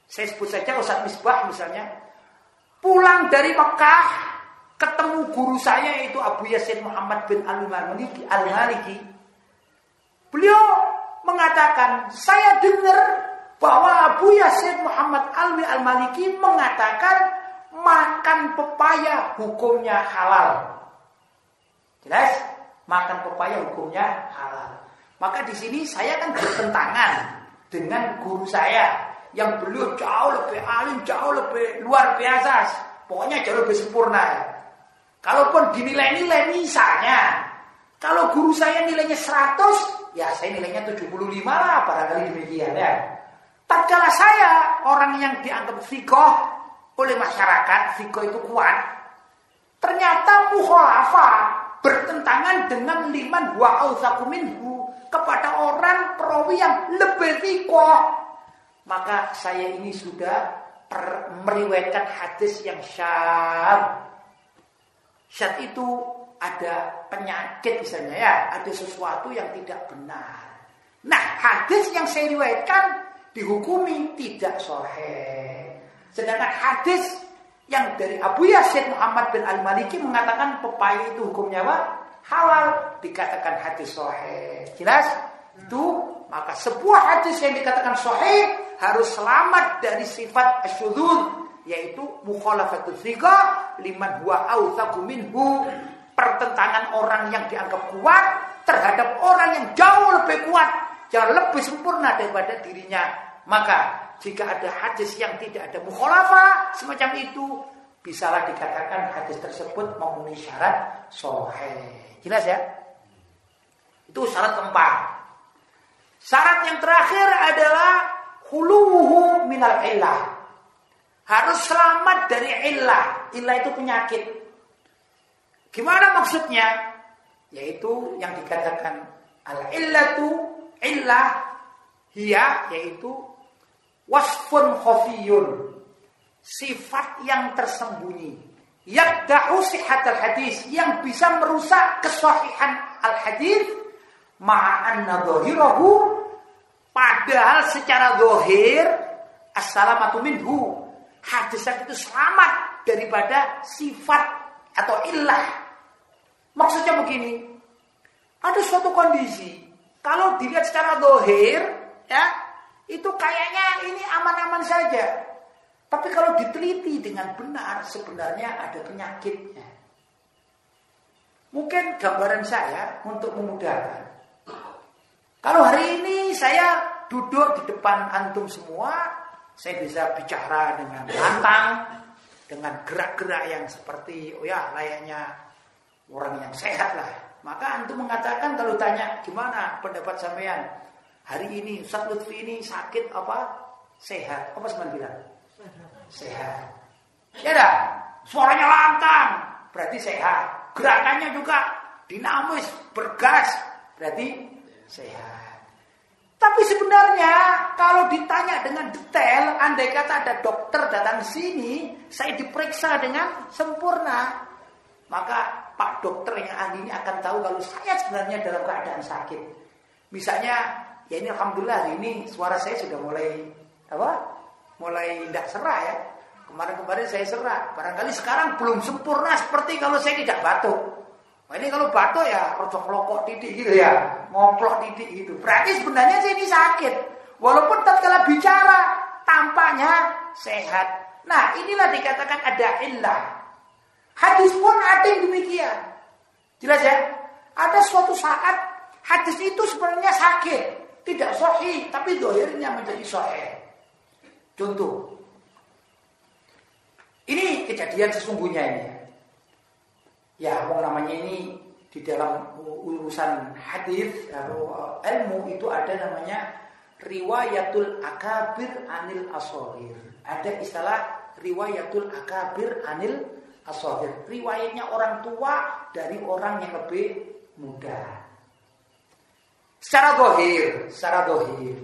saya sebut saja Ustaz Misbah misalnya pulang dari Mekah ketemu guru saya yaitu Abu Yasin Muhammad bin Al-Maliki Al-Maliki Beliau mengatakan, saya dengar bahwa Abu Yasin Muhammad Alwi Al-Maliki mengatakan makan pepaya hukumnya halal. Jelas? Makan pepaya hukumnya halal. Maka di sini saya kan bertentangan dengan guru saya yang beliau jauh lebih alim, jauh lebih luar biasa. Pokoknya jauh lebih sempurna. Kalaupun dinilai-nilai misalnya, kalau guru saya nilainya 100, ya saya nilainya 75 lah barangkali demikian ya. Tatkala saya orang yang dianggap fikoh oleh masyarakat, fikoh itu kuat, ternyata mukhalafa bertentangan dengan liman wa ausakuminhu kepada orang perawi yang lebih fikoh. Maka saya ini sudah meriwayatkan hadis yang syar. Syar itu ada penyakit misalnya ya, ada sesuatu yang tidak benar. Nah, hadis yang saya riwayatkan dihukumi tidak sahih. Sedangkan hadis yang dari Abu Yasin Muhammad bin Al-Maliki mengatakan pepaya itu hukumnya apa? Halal dikatakan hadis sahih. Jelas? Itu maka sebuah hadis yang dikatakan sahih harus selamat dari sifat asyudzul yaitu mukhalafatul thiqah liman huwa autsaku minhu pertentangan orang yang dianggap kuat terhadap orang yang jauh lebih kuat, jauh lebih sempurna daripada dirinya. Maka jika ada hadis yang tidak ada mukhalafa semacam itu, bisalah dikatakan hadis tersebut memenuhi syarat sohe. Jelas ya? Itu syarat keempat. Syarat yang terakhir adalah huluhu minal illah. Harus selamat dari illah. Illah itu penyakit. Gimana maksudnya? Yaitu yang dikatakan al-illatu illah hiya yaitu wasfun khafiyun. Sifat yang tersembunyi. Yakdahu sihat al-hadis yang bisa merusak kesahihan al-hadis ma'anna dhahirahu padahal secara zahir assalamatu minhu hadis itu selamat daripada sifat atau ilah. Maksudnya begini, ada suatu kondisi kalau dilihat secara dohir, ya itu kayaknya ini aman-aman saja. Tapi kalau diteliti dengan benar, sebenarnya ada penyakitnya. Mungkin gambaran saya untuk memudahkan. Kalau hari ini saya duduk di depan antum semua, saya bisa bicara dengan lantang, dengan gerak-gerak yang seperti, oh ya layaknya orang yang sehat lah. Maka antum mengatakan kalau tanya gimana pendapat sampean hari ini Ustaz Lutfi ini sakit apa sehat? Apa sebenarnya bilang? Sehat. Ya dah, suaranya lantang, berarti sehat. Gerakannya juga dinamis, bergas, berarti sehat. Tapi sebenarnya kalau ditanya dengan detail, andai kata ada dokter datang sini, saya diperiksa dengan sempurna, maka Pak dokter yang ahli ini akan tahu kalau saya sebenarnya dalam keadaan sakit. Misalnya, ya ini alhamdulillah hari ini suara saya sudah mulai apa? mulai tidak serak ya. Kemarin-kemarin saya serak. Barangkali sekarang belum sempurna seperti kalau saya tidak batuk. Nah, ini kalau batuk ya rocok lokok titik gitu ya, ngoplok titik gitu. Berarti sebenarnya sih ini sakit. Walaupun tatkala bicara tampaknya sehat. Nah, inilah dikatakan ada illah. Hadis pun ada yang demikian. Jelas ya? Ada suatu saat hadis itu sebenarnya sakit, tidak sahih, tapi dohirnya menjadi sahih. Contoh. Ini kejadian sesungguhnya ini. Ya, mau namanya ini di dalam urusan hadis atau eh, ilmu itu ada namanya riwayatul akabir anil asohir. Ada istilah riwayatul akabir anil asohir. Riwayatnya orang tua dari orang yang lebih muda. Secara dohir, secara dohir.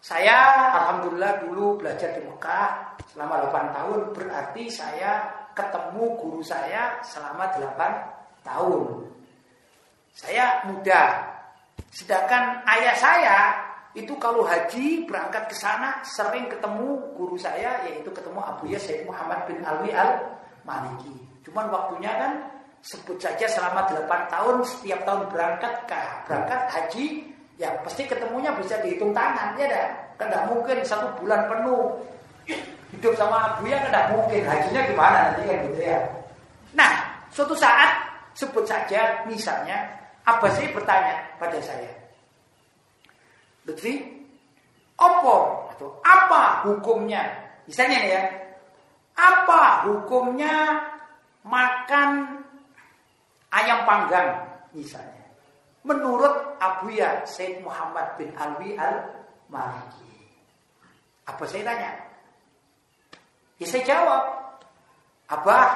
Saya alhamdulillah dulu belajar di Mekah selama 8 tahun berarti saya ketemu guru saya selama 8 tahun. Saya muda. Sedangkan ayah saya itu kalau haji berangkat ke sana sering ketemu guru saya yaitu ketemu Abu Sayyid Muhammad bin Alwi al Maliki. Cuman waktunya kan sebut saja selama 8 tahun setiap tahun berangkat ke berangkat haji? Ya pasti ketemunya bisa dihitung tangan ya dah kan tidak mungkin satu bulan penuh. Hidup sama abu ya kan tidak mungkin. Hajinya gimana nanti kan gitu ya? Nah suatu saat sebut saja misalnya apa sih bertanya pada saya? Lutfi apa? Atau apa hukumnya? Misalnya ya apa hukumnya makan ayam panggang misalnya menurut Abu Ya Said Muhammad bin Alwi al-Maliki. Apa saya tanya? Ya saya jawab, Abah,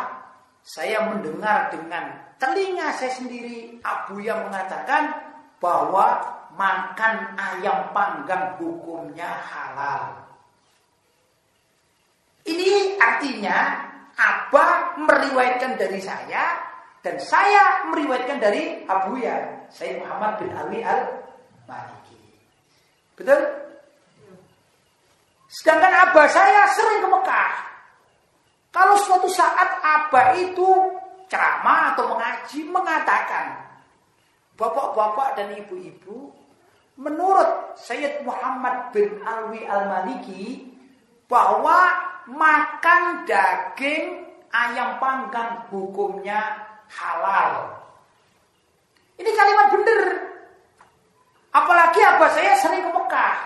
saya mendengar dengan telinga saya sendiri Abu Ya mengatakan bahwa makan ayam panggang hukumnya halal. Ini artinya Abah meriwayatkan dari saya dan saya meriwayatkan dari Abu Ya, Sayyid Muhammad bin Ali al-Maliki. Betul? Sedangkan abah saya sering ke Mekah. Kalau suatu saat abah itu ceramah atau mengaji mengatakan Bapak-bapak dan ibu-ibu Menurut Sayyid Muhammad bin Alwi al-Maliki Bahwa makan daging ayam panggang hukumnya halal. Ini kalimat benar. Apalagi abah saya sering ke Mekah.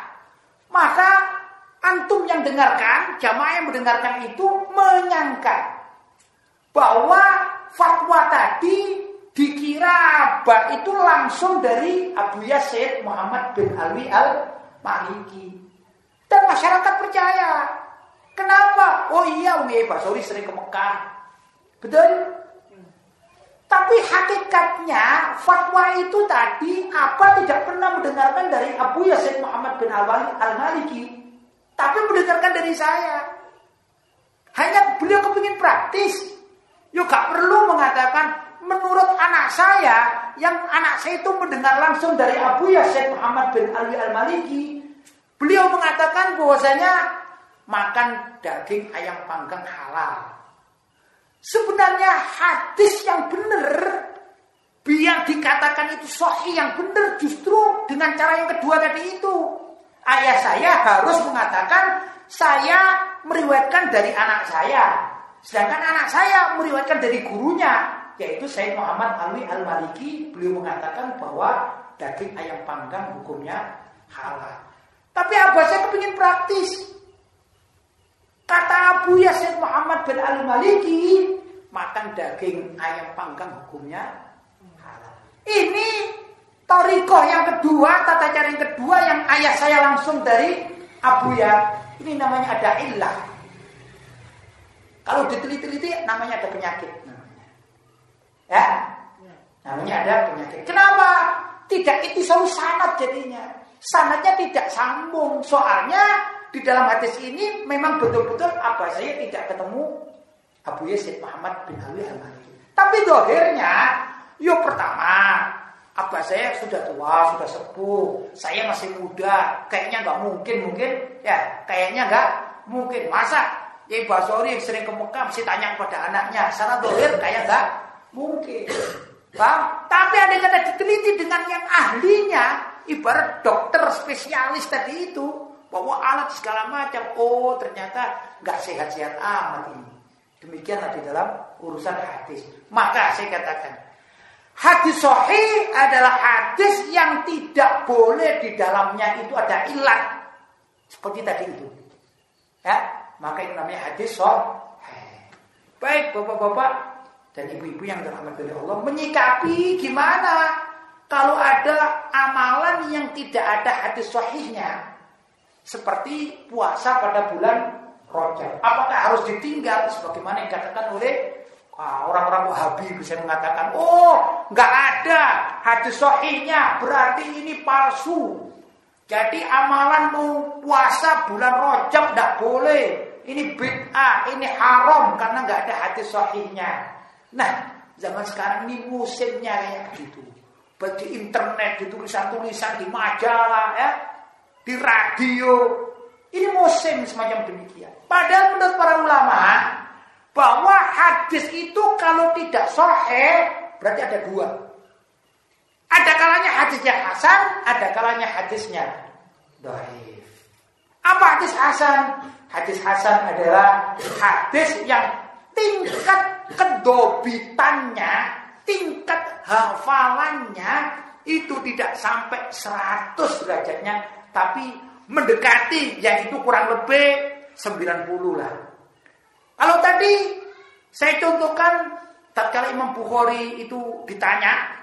Maka antum yang dengarkan, jamaah yang mendengarkan itu menyangka bahwa fatwa tadi dikira abah itu langsung dari Abu Yasid Muhammad bin Alwi al-Maliki. Dan masyarakat percaya. Kenapa? Oh iya, Uye Basori sering ke Mekah. Betul? Tapi hakikatnya fatwa itu tadi apa tidak pernah mendengarkan dari Abu Yazid Muhammad bin Al-Maliki. Tapi mendengarkan dari saya. Hanya beliau kepingin praktis. Yuk gak perlu mengatakan menurut anak saya yang anak saya itu mendengar langsung dari Abu Yazid Muhammad bin Ali Al-Maliki. Beliau mengatakan bahwasanya makan daging ayam panggang halal. Sebenarnya hadis yang benar biar dikatakan itu sahih yang benar justru dengan cara yang kedua tadi itu. Ayah saya harus mengatakan saya meriwayatkan dari anak saya. Sedangkan anak saya meriwayatkan dari gurunya, yaitu Said Muhammad Alwi Al-Maliki. Beliau mengatakan bahwa daging ayam panggang hukumnya halal. Tapi Abah saya kepingin praktis. Kata Abu ya Said Muhammad bin Al-Maliki, makan daging ayam panggang hukumnya. Ini Toriko yang kedua, tata cara yang kedua yang ayah saya langsung dari Abu ya. Ini namanya ada ilah. Kalau diteliti-teliti namanya ada penyakit. Ya, namanya ada penyakit. Kenapa? Tidak itu selalu sanat jadinya. Sanatnya tidak sambung. Soalnya di dalam hadis ini memang betul-betul apa saya tidak ketemu Abu Yazid Muhammad bin Ali al-Maliki. Tapi dohirnya, yuk pertama Abah saya sudah tua, sudah sepuh, saya masih muda, kayaknya nggak mungkin, mungkin ya, kayaknya nggak mungkin. Masa ya Basori yang sering ke Mekah mesti tanya kepada anaknya, sana dohir kayak nggak mungkin. Paham? Tapi ada kata diteliti dengan yang ahlinya, ibarat dokter spesialis tadi itu, bahwa alat segala macam, oh ternyata nggak sehat-sehat amat ini. Demikianlah di dalam urusan hadis. Maka saya katakan, Hadis sahih adalah hadis yang tidak boleh di dalamnya itu ada ilat. Seperti tadi itu. Ya, maka itu namanya hadis sahih. Baik Bapak-bapak dan ibu-ibu yang dirahmati oleh Allah menyikapi gimana kalau ada amalan yang tidak ada hadis sahihnya seperti puasa pada bulan Rajab. Apakah harus ditinggal sebagaimana yang dikatakan oleh orang-orang Wahabi bisa mengatakan, oh nggak ada hadis sahihnya, berarti ini palsu. Jadi amalan puasa bulan Rajab tidak boleh. Ini bid'ah, ini haram karena nggak ada hadis sahihnya. Nah, zaman sekarang ini musimnya kayak begitu. Baca internet, di tulisan-tulisan, di majalah, ya, di radio. Ini musim semacam demikian. Padahal menurut para ulama, bahwa hadis itu kalau tidak sahih berarti ada dua. Ada kalanya hadisnya hasan, ada kalanya hadisnya dhaif. Apa hadis hasan? Hadis hasan adalah hadis yang tingkat kedobitannya, tingkat hafalannya itu tidak sampai 100 derajatnya, tapi mendekati yaitu kurang lebih 90 lah. Kalau tadi saya contohkan tatkala Imam Bukhari itu ditanya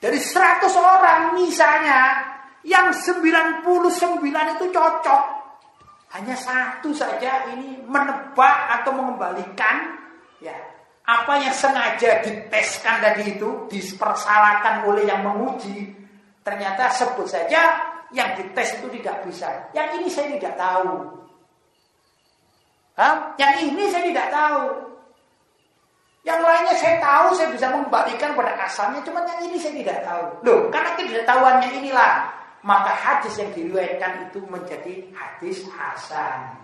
dari 100 orang misalnya yang 99 itu cocok. Hanya satu saja ini menebak atau mengembalikan ya apa yang sengaja diteskan tadi itu dipersalahkan oleh yang menguji ternyata sebut saja yang dites itu tidak bisa. Yang ini saya tidak tahu. Hah? Yang ini saya tidak tahu. Yang lainnya saya tahu, saya bisa mengembalikan pada asalnya, cuma yang ini saya tidak tahu. Loh, karena ketidaktahuannya inilah, maka hadis yang diriwayatkan itu menjadi hadis hasan.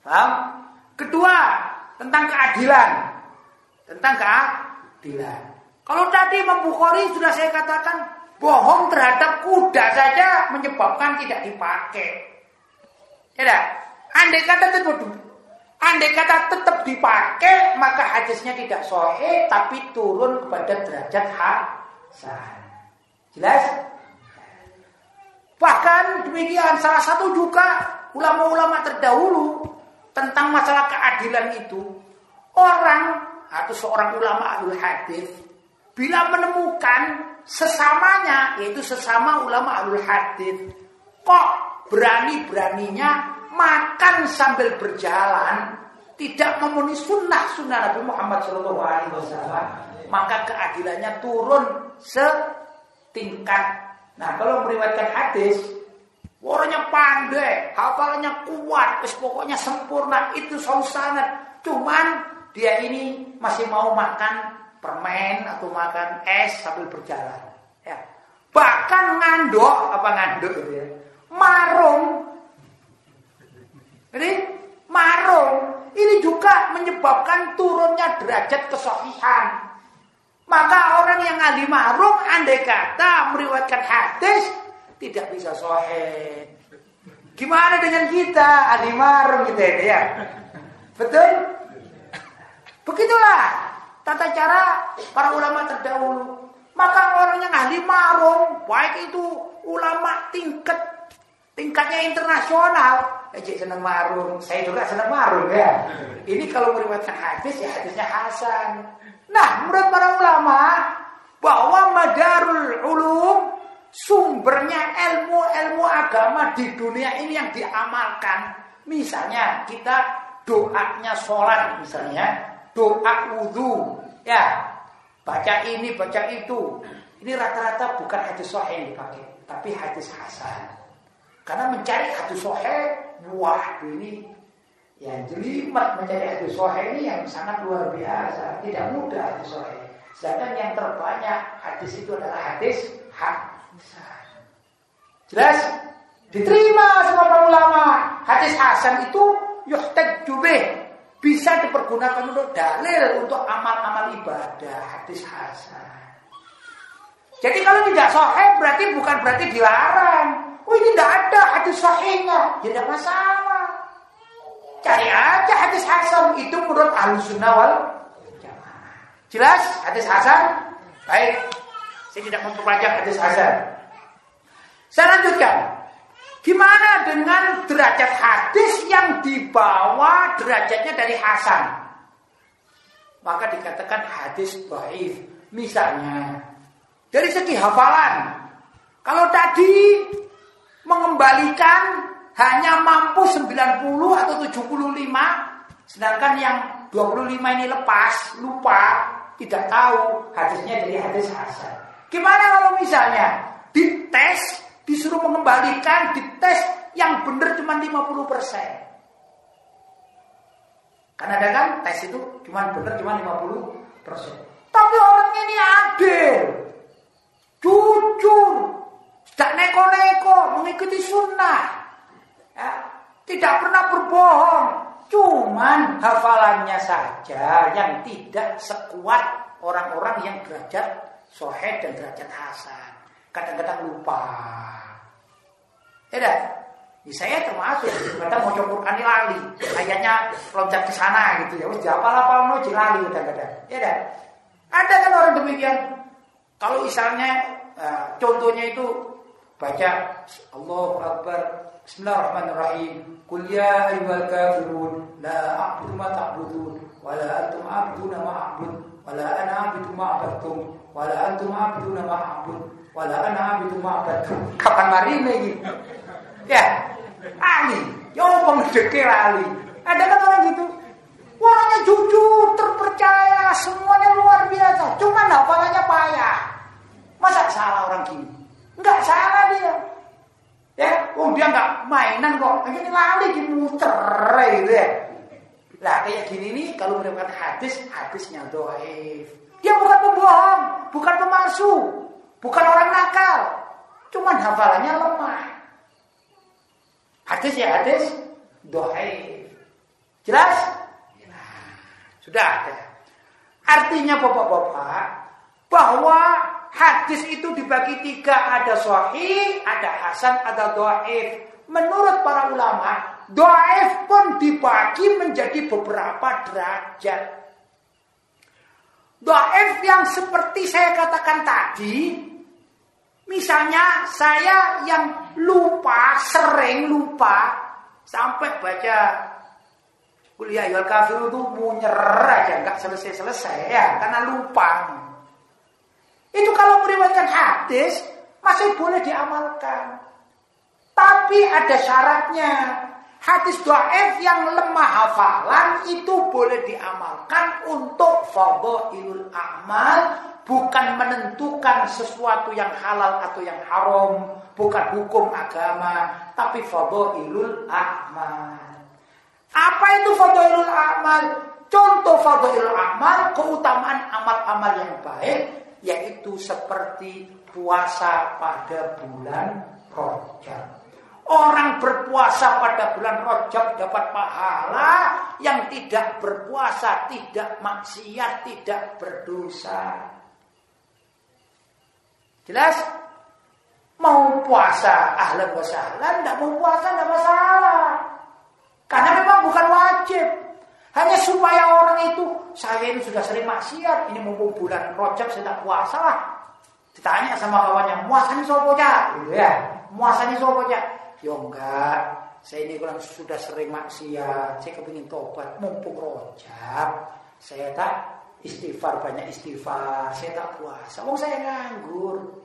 Paham? Kedua, tentang keadilan. Tentang keadilan. Kalau tadi Imam sudah saya katakan, bohong terhadap kuda saja menyebabkan tidak dipakai. Ya Andai kata tetap Andai kata tetap dipakai maka hadisnya tidak sahih tapi turun kepada derajat hasan. Jelas? Bahkan demikian salah satu juga ulama-ulama terdahulu tentang masalah keadilan itu orang atau seorang ulama alul hadis bila menemukan sesamanya yaitu sesama ulama alul hadis kok berani-beraninya makan sambil berjalan tidak memenuhi sunnah sunnah Nabi Muhammad Wasallam maka keadilannya turun setingkat. Nah kalau meriwayatkan hadis orangnya pandai, hafalannya kuat, wis pokoknya sempurna itu sangat. Cuman dia ini masih mau makan permen atau makan es sambil berjalan. Ya. Bahkan ngandok apa ngandok gitu ya. Marung ini marung. Ini juga menyebabkan turunnya derajat kesohihan. Maka orang yang ahli ma'ruf andai kata meriwayatkan hadis tidak bisa sahih. Gimana dengan kita ahli ma'ruf gitu ya? Betul? Begitulah tata cara para ulama terdahulu. Maka orang yang ahli ma'ruf baik itu ulama tingkat tingkatnya internasional Ejek senang marung, saya juga senang marung ya. Ini kalau meriwayatkan hadis ya hadisnya Hasan. Nah, menurut para ulama bahwa madarul ulum sumbernya ilmu-ilmu agama di dunia ini yang diamalkan. Misalnya kita doanya sholat misalnya, doa wudhu, ya baca ini, baca itu. Ini rata-rata bukan hadis sahih yang dipakai, tapi hadis hasan. Karena mencari hadis sahih Wah ini yang jelimet mencari hadis sahih ini yang sangat luar biasa, tidak mudah hadis sahih. Sedangkan yang terbanyak hadis itu adalah hadis hasan. Jelas? Diterima para ulama. Hadis hasan itu yuhtaj jubeh bisa dipergunakan untuk dalil untuk amal-amal ibadah hadis hasan. Jadi kalau tidak sahih berarti bukan berarti dilarang. Oh ini tidak ada hadis sahihnya. Ya tidak masalah. Cari aja hadis hasan. Itu menurut ahli sunnah wal Jelas hadis hasan? Baik. Saya tidak memperpanjang hadis hasan. Saya lanjutkan. Gimana dengan derajat hadis yang dibawa derajatnya dari hasan? Maka dikatakan hadis baif. Misalnya, dari segi hafalan. Kalau tadi mengembalikan hanya mampu 90 atau 75 sedangkan yang 25 ini lepas, lupa, tidak tahu hadisnya dari hadis hasan. Gimana kalau misalnya dites disuruh mengembalikan dites yang benar cuma 50 persen? Karena ada kan tes itu cuma benar cuma 50 persen. Tapi orangnya ini adil, jujur, tidak neko-neko, mengikuti sunnah. Ya, tidak pernah berbohong. Cuman hafalannya saja yang tidak sekuat orang-orang yang derajat sohed dan derajat hasan. Kadang-kadang lupa. Tidak. Ya, saya termasuk kadang mau Quran ini lali, kayaknya loncat ke sana gitu ya. Wis apa apa mau lali kadang-kadang. Ya Ada kan orang demikian. Kalau misalnya uh, contohnya itu baca Allahu Akbar Bismillahirrahmanirrahim Qul ya ayyuhal kafirun la a'budu ma ta'budun wa la antum a'buduna ma a'bud wa la ana a'budu ma a'budtum wa la antum a'buduna ma a'bud wa la ana a'budu ma a'budtum kapan mari ini ya Ali. Ya apa ngedeke Ali. Ada kan orang gitu. Orangnya jujur terpercaya semuanya luar biasa. Cuma hafalannya payah. Masa salah orang gini? Enggak salah dia. Ya, oh dia enggak mainan kok. Ini lali di muter gitu ya. Lah kayak gini nih kalau mendapatkan hadis, hadisnya doaif. Dia bukan pembohong, bukan pemalsu, bukan orang nakal. Cuman hafalannya lemah. Hadis ya hadis doaif. Jelas? Nah, sudah ada. Artinya bapak-bapak bahwa hadis itu dibagi tiga, ada sahih, ada hasan, ada doaif. Menurut para ulama, doaif pun dibagi menjadi beberapa derajat. Doaif yang seperti saya katakan tadi, misalnya saya yang lupa, sering lupa, sampai baca kuliah yul kafir itu munyer aja, nggak selesai-selesai ya, karena lupa. Itu kalau meriwayatkan hadis masih boleh diamalkan. Tapi ada syaratnya. Hadis doaif yang lemah hafalan itu boleh diamalkan untuk fadhailul amal, bukan menentukan sesuatu yang halal atau yang haram, bukan hukum agama, tapi fadhailul amal. Apa itu fadhailul amal? Contoh fadhailul amal, keutamaan amal-amal yang baik yaitu seperti puasa pada bulan Rojab. Orang berpuasa pada bulan Rojab dapat pahala yang tidak berpuasa, tidak maksiat, tidak berdosa. Jelas? Mau puasa ahlan wa sahlan, tidak mau puasa tidak masalah. Karena memang bukan wajib. Hanya supaya orang itu, saya ini sudah sering maksiat, ini mumpung bulan rojab saya tak puasa lah. Ditanya sama kawannya, muasanya sopo Gitu ya. Sopo Ya enggak, saya ini kurang sudah sering maksiat, saya kepingin tobat, mumpung rojab. Saya tak istighfar, banyak istighfar, saya tak puasa. Wong saya nganggur.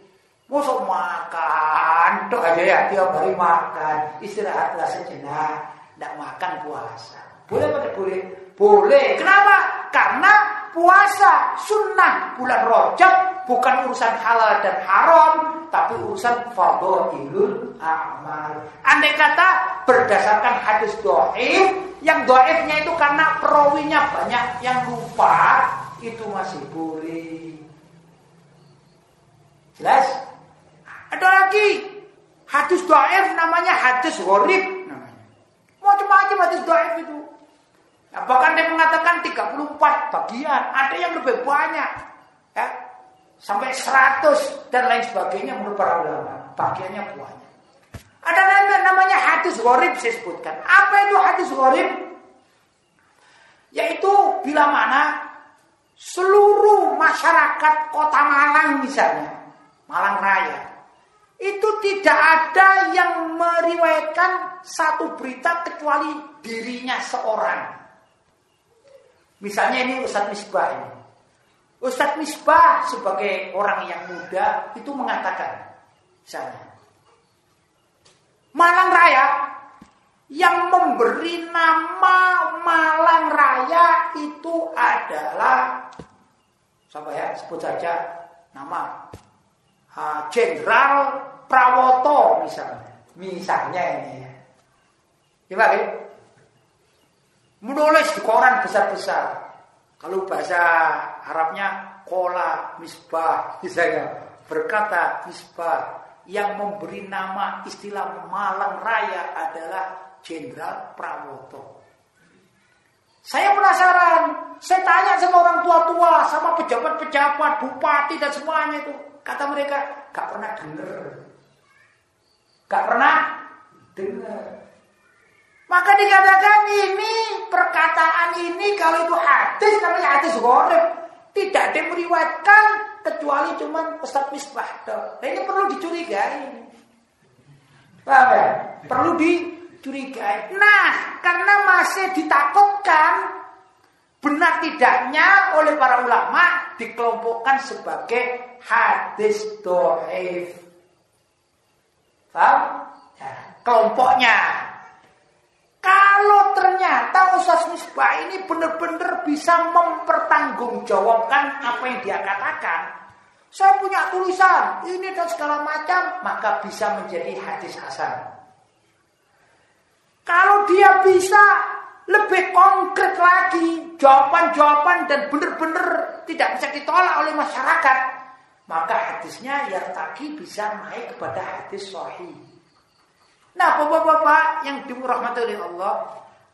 Mosok makan, tuh aja ya, tiap hari makan, istirahatlah sejenak, tidak makan puasa. Boleh apa boleh? Boleh. Kenapa? Karena puasa sunnah bulan Rojab bukan urusan halal dan haram, tapi urusan fadhilul amal. Andai kata berdasarkan hadis doif, yang doifnya itu karena perawinya banyak yang lupa, itu masih boleh. Jelas? Ada lagi hadis doif namanya hadis gharib Macam-macam hadis doif itu. Ya, bahkan dia mengatakan 34 bagian, ada yang lebih banyak. Ya, sampai 100 dan lain sebagainya menurut para ulama. Bagiannya banyak. Ada namanya, namanya hadis gharib saya sebutkan. Apa itu hadis gharib? Yaitu bila mana seluruh masyarakat kota Malang misalnya, Malang Raya, itu tidak ada yang meriwayatkan satu berita kecuali dirinya seorang. Misalnya ini Ustadz Misbah ini. Ustadz Misbah sebagai orang yang muda itu mengatakan, misalnya, Malang Raya yang memberi nama Malang Raya itu adalah, siapa ya, sebut saja nama Jenderal Prawoto misalnya, misalnya ini ya. Coba ya, menulis di koran besar-besar. Kalau bahasa Arabnya kola misbah, misalnya berkata misbah yang memberi nama istilah Malang Raya adalah Jenderal Prawoto. Saya penasaran, saya tanya sama orang tua-tua, sama pejabat-pejabat, bupati dan semuanya itu. Kata mereka, gak pernah dengar. Gak pernah dengar. Maka dikatakan ini perkataan ini kalau itu hadis namanya hadis goreng. Tidak ada meriwayatkan kecuali cuman Ustaz Misbah. Nah ini perlu dicurigai. Paham ya? Perlu dicurigai. Nah, karena masih ditakutkan benar tidaknya oleh para ulama dikelompokkan sebagai hadis doif. Paham? Ya, kelompoknya. Kalau ternyata Ustaz Misbah ini benar-benar bisa mempertanggungjawabkan apa yang dia katakan. Saya punya tulisan ini dan segala macam, maka bisa menjadi hadis hasan. Kalau dia bisa lebih konkret lagi, jawaban-jawaban dan benar-benar tidak bisa ditolak oleh masyarakat, maka hadisnya yang tadi bisa naik kepada hadis sahih. Nah, bapak-bapak yang dimurahmati oleh Allah,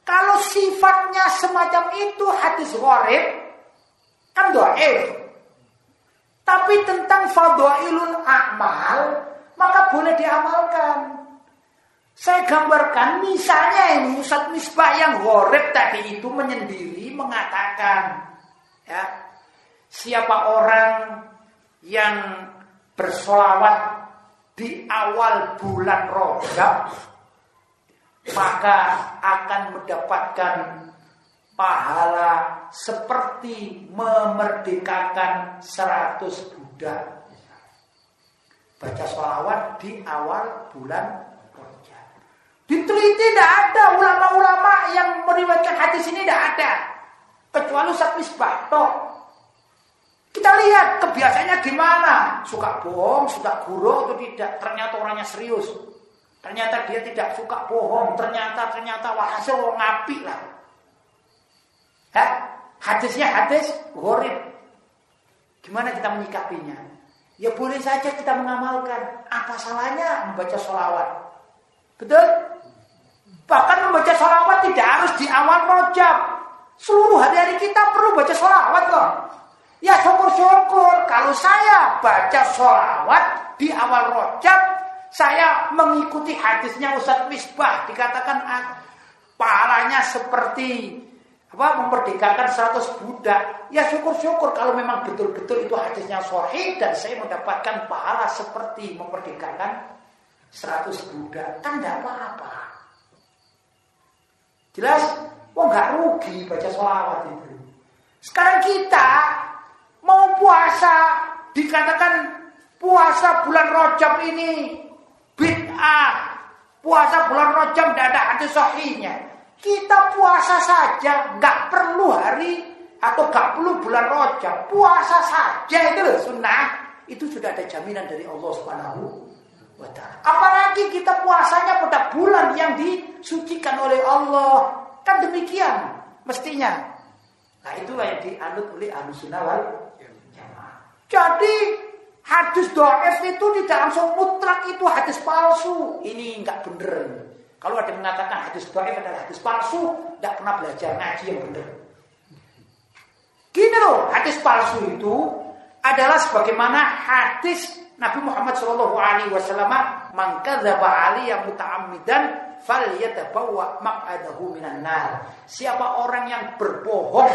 kalau sifatnya semacam itu hadis gharib, kan doaif. Tapi tentang fadwailul amal, maka boleh diamalkan. Saya gambarkan misalnya ini Ustaz Misbah yang gharib tadi itu menyendiri mengatakan ya siapa orang yang bersolawat di awal bulan Rajab maka akan mendapatkan pahala seperti memerdekakan seratus budak. Baca sholawat di awal bulan Rajab. Diteliti tidak ada ulama-ulama yang meriwayatkan hadis ini tidak ada. Kecuali Ustaz Misbah. Kita lihat kebiasaannya gimana. Suka bohong, suka guru atau tidak. Ternyata orangnya serius. Ternyata dia tidak suka bohong. Ternyata, ternyata walhasil orang ngapi lah. Hah? Hadisnya hadis horib. Gimana kita menyikapinya? Ya boleh saja kita mengamalkan. Apa salahnya membaca sholawat? Betul? Bahkan membaca sholawat tidak harus di awal rojab. Seluruh hari-hari kita perlu baca sholawat loh. Ya syukur-syukur kalau saya baca sholawat di awal rojab, saya mengikuti hadisnya Ustadz Misbah dikatakan ah, pahalanya seperti apa memerdekakan 100 budak. Ya syukur-syukur kalau memang betul-betul itu hadisnya sahih dan saya mendapatkan pahala seperti memerdekakan 100 budak. Kan tidak apa-apa. Jelas? Oh nggak rugi baca sholawat itu. Sekarang kita mau puasa dikatakan puasa bulan Rojab ini bid'ah. Puasa bulan Rojab tidak ada hadis sahihnya. Kita puasa saja, nggak perlu hari atau nggak perlu bulan Rojab. Puasa saja itu loh sunnah. Itu sudah ada jaminan dari Allah Subhanahu wa taala. Apalagi kita puasanya pada bulan yang disucikan oleh Allah. Kan demikian mestinya. Nah itulah yang dianut oleh ahlu sunnah wal. Jadi hadis doa itu tidak langsung mutlak itu hadis palsu. Ini nggak bener. Kalau ada yang mengatakan hadis dhaif adalah hadis palsu, tidak pernah belajar ngaji yang benar. Gini loh, hadis palsu itu adalah sebagaimana hadis Nabi Muhammad Shallallahu Alaihi Wasallam mangkadzaba ali yang mutaamidan falyatabawa maq'adahu minan nar. Siapa orang yang berbohong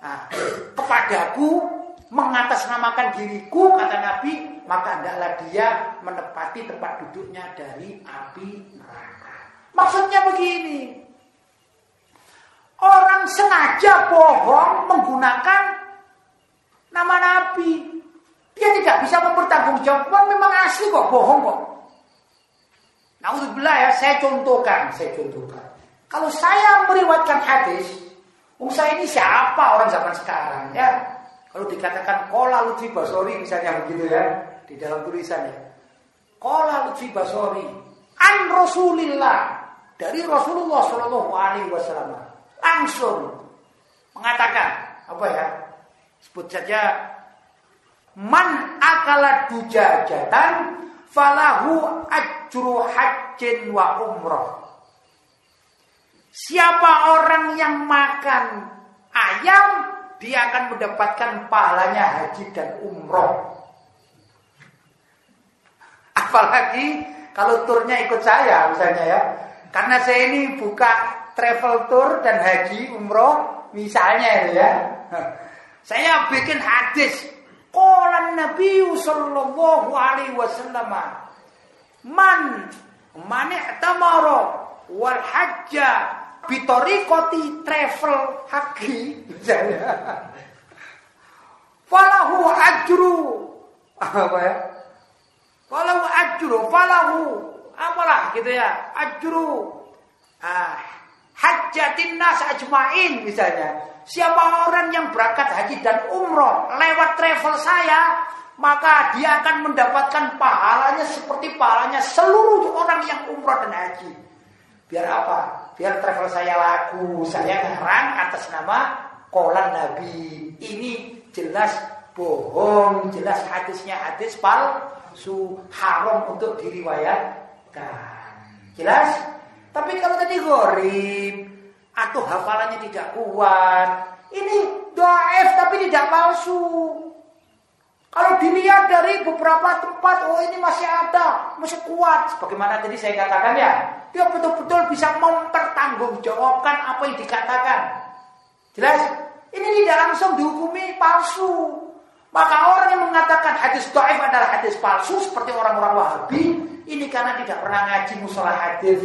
nah, kepadaku mengatasnamakan diriku kata Nabi maka hendaklah dia menepati tempat duduknya dari api Maksudnya begini. Orang sengaja bohong menggunakan nama Nabi. Dia tidak bisa mempertanggungjawabkan memang asli kok bohong kok. Nah Naudzubillah ya, saya contohkan, saya contohkan. Kalau saya meriwayatkan hadis, saya ini siapa orang zaman sekarang ya? Kalau dikatakan kola Lutfi Basori misalnya begitu ya di dalam tulisannya. Kola Lutfi Basori an Rasulillah dari Rasulullah Shallallahu Alaihi Wasallam langsung mengatakan apa ya sebut saja man akala dujajatan falahu ajru hajjin wa umroh Siapa orang yang makan ayam, dia akan mendapatkan pahalanya haji dan umroh. Apalagi kalau turnya ikut saya misalnya ya. Karena saya ini buka travel tour dan haji umroh misalnya ya. Saya bikin hadis. Qala Nabi sallallahu alaihi wasallam man man i'tamara wal hajja bitoriqati travel haji misalnya. Falahu ajru. Apa ya? Falahu ajru falahu. Apalah gitu ya? Ajru. Ah, nas ajmain misalnya. Siapa orang yang berangkat haji dan umroh lewat travel saya maka dia akan mendapatkan pahalanya seperti pahalanya seluruh orang yang umroh dan haji. Biar apa biar travel saya laku saya ngarang atas nama kolan nabi ini jelas bohong jelas hadisnya hadis palsu haram untuk diriwayat Jelas? Tapi kalau tadi gorib atau hafalannya tidak kuat, ini doaif tapi tidak palsu. Kalau dilihat dari beberapa tempat, oh ini masih ada, masih kuat. Sebagaimana tadi saya katakan ya, dia betul-betul bisa mempertanggungjawabkan apa yang dikatakan. Jelas? Ini tidak langsung dihukumi palsu. Maka orang yang mengatakan hadis doaif adalah hadis palsu seperti orang-orang Wahabi, ini karena tidak pernah ngaji musola hadis.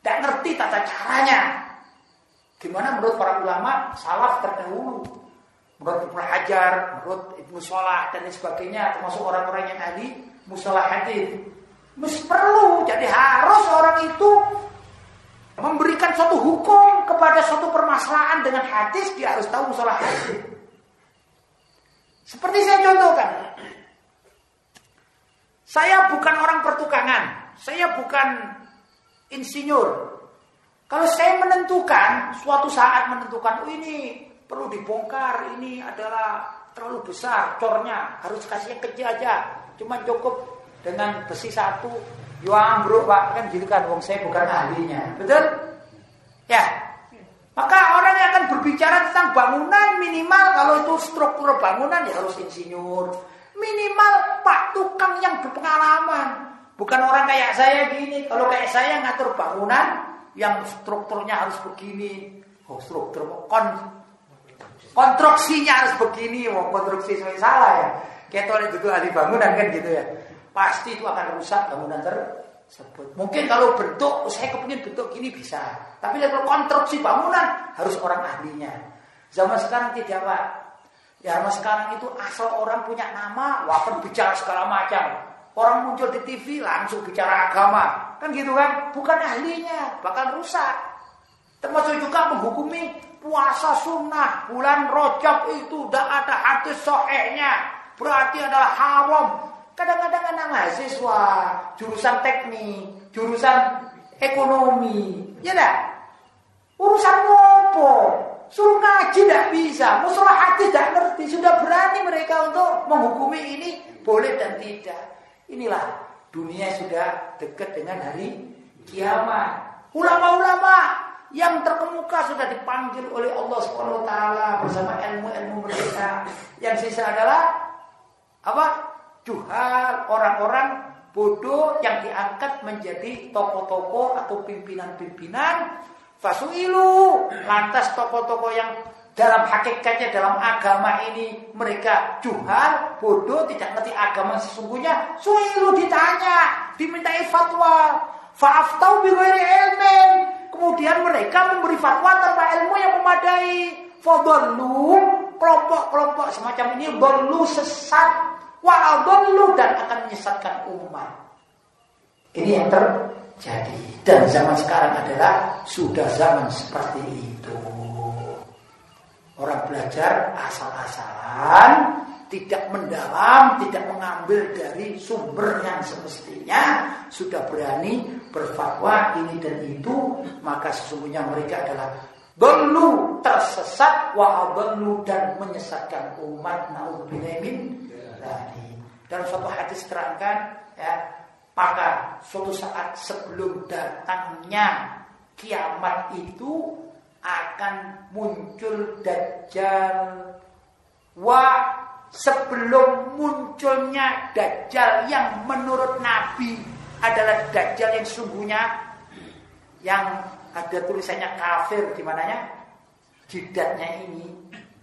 Tidak ngerti tata caranya. Gimana menurut para ulama salaf terdahulu. Menurut Ibnu Hajar, menurut Ibnu Salah dan sebagainya termasuk orang-orang yang ahli musola hadis. Mesti perlu, jadi harus orang itu memberikan suatu hukum kepada suatu permasalahan dengan hadis, dia harus tahu musola hadis. Seperti saya contohkan, saya bukan orang pertukangan, saya bukan insinyur. Kalau saya menentukan, suatu saat menentukan, oh ini perlu dibongkar, ini adalah terlalu besar cornya, harus kasihnya kecil aja, cuma cukup dengan besi satu, yo ambruk pak, kan gitu kan, wong saya bukan ahlinya, betul? Ya, Maka orang yang akan berbicara tentang bangunan minimal kalau itu struktur bangunan ya harus insinyur. Minimal pak tukang yang berpengalaman. Bukan orang kayak saya gini. Kalau kayak saya ngatur bangunan yang strukturnya harus begini. Oh struktur kon konstruksinya harus begini. Oh konstruksi saya salah ya. Kayak oleh itu ahli bangunan kan gitu ya. Pasti itu akan rusak bangunan tersebut. Mungkin kalau bentuk saya kepingin bentuk gini bisa. Tapi kalau konstruksi bangunan harus orang ahlinya. Zaman sekarang tidak pak. Ya zaman sekarang itu asal orang punya nama, wah bicara segala macam. Orang muncul di TV langsung bicara agama. Kan gitu kan? Bukan ahlinya, bakal rusak. Termasuk juga menghukumi puasa sunnah. Bulan rojab itu udah ada hadis sohnya. Berarti adalah haram. Kadang-kadang anak mahasiswa, jurusan teknik, jurusan ekonomi. Ya dah? Urusan ngopo? Suruh ngaji tidak bisa. Musola hati tidak ngerti. Sudah berani mereka untuk menghukumi ini boleh dan tidak. Inilah dunia sudah dekat dengan hari kiamat. Ulama-ulama yang terkemuka sudah dipanggil oleh Allah Subhanahu wa taala bersama ilmu-ilmu mereka. Yang sisa adalah apa? Juhal, orang-orang bodoh yang diangkat menjadi tokoh-tokoh atau pimpinan-pimpinan Fasuilu lantas tokoh-tokohai yang dalam hakikatnya dalam agama ini mereka juhal, bodoh, tidak ngerti agama sesungguhnya. Suilu ditanya, dimintai fatwa. Fa'aftau bighairi ilmin. Kemudian mereka memberi fatwa tanpa ilmu yang memadai. Fadallu, kelompok-kelompok semacam ini berlu sesat. Wa'adallu dan akan menyesatkan umat. Ini yang ter jadi dan zaman sekarang adalah sudah zaman seperti itu. Orang belajar asal-asalan, tidak mendalam, tidak mengambil dari sumber yang semestinya, sudah berani berfatwa ini dan itu, maka sesungguhnya mereka adalah belu tersesat wa dan menyesatkan umat naudzubillah min Dalam suatu hadis terangkan ya maka suatu saat sebelum datangnya kiamat itu akan muncul dajjal. Wa sebelum munculnya dajjal yang menurut Nabi adalah dajjal yang sungguhnya yang ada tulisannya kafir di mananya jidatnya ini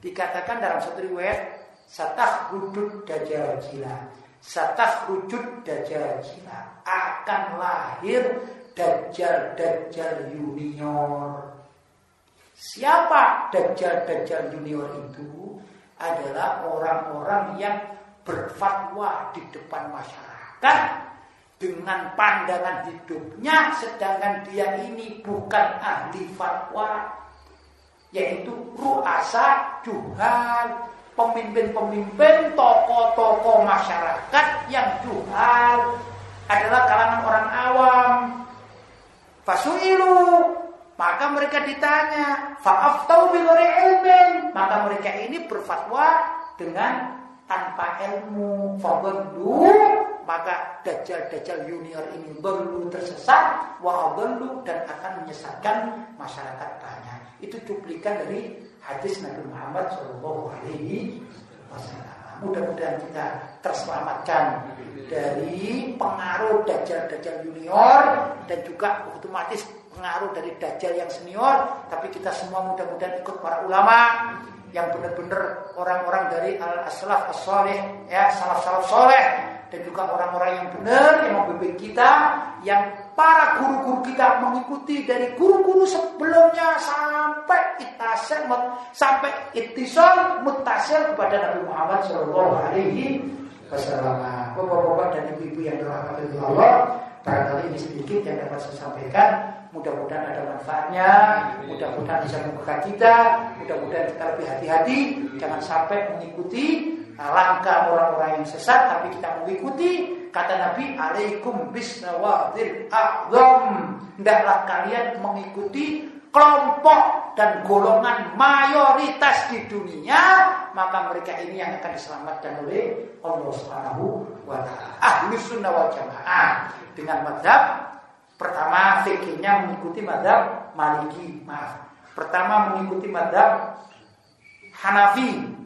dikatakan dalam satu riwayat satah hudud dajjal jila Satah wujud dajjal jina akan lahir dajjal-dajjal junior. Siapa dajjal-dajjal junior itu? Adalah orang-orang yang berfatwa di depan masyarakat dengan pandangan hidupnya sedangkan dia ini bukan ahli fatwa yaitu ruasa juhal pemimpin-pemimpin, tokoh-tokoh masyarakat yang juhal adalah kalangan orang awam. Fasuilu, maka mereka ditanya, fa'aftau bighairi ilmin, maka mereka ini berfatwa dengan tanpa ilmu. Fadallu, maka dajjal-dajjal junior ini belum tersesat, wa dan akan menyesatkan masyarakat banyak. Itu cuplikan dari hadis Nabi Muhammad Shallallahu Alaihi Wasallam. Mudah-mudahan kita terselamatkan dari pengaruh dajjal-dajjal junior dan juga otomatis pengaruh dari dajjal yang senior. Tapi kita semua mudah-mudahan ikut para ulama yang benar-benar orang-orang dari al-aslaf as-soleh, ya salaf-salaf soleh dan juga orang-orang yang benar yang membimbing kita yang para guru-guru kita mengikuti dari guru-guru sebelumnya sampai itasel sampai itisol mutasil kepada Nabi Muhammad Shallallahu Alaihi Wasallam. Bapak-bapak dan ibu-ibu yang dirahmati Allah, barangkali ini sedikit yang dapat saya sampaikan. Mudah-mudahan ada manfaatnya, mudah-mudahan bisa membuka kita, mudah-mudahan kita lebih hati-hati, jangan sampai mengikuti langkah orang-orang yang sesat, tapi kita mengikuti. Kata Nabi, alaikum bisnawadil a'zam. Hendaklah kalian mengikuti kelompok dan golongan mayoritas di dunia, maka mereka ini yang akan diselamatkan oleh Allah Subhanahu wa taala. Ahli sunnah wal jamaah. Dengan madhab pertama fikihnya mengikuti madhab Maliki, maaf. Pertama mengikuti madhab Hanafi.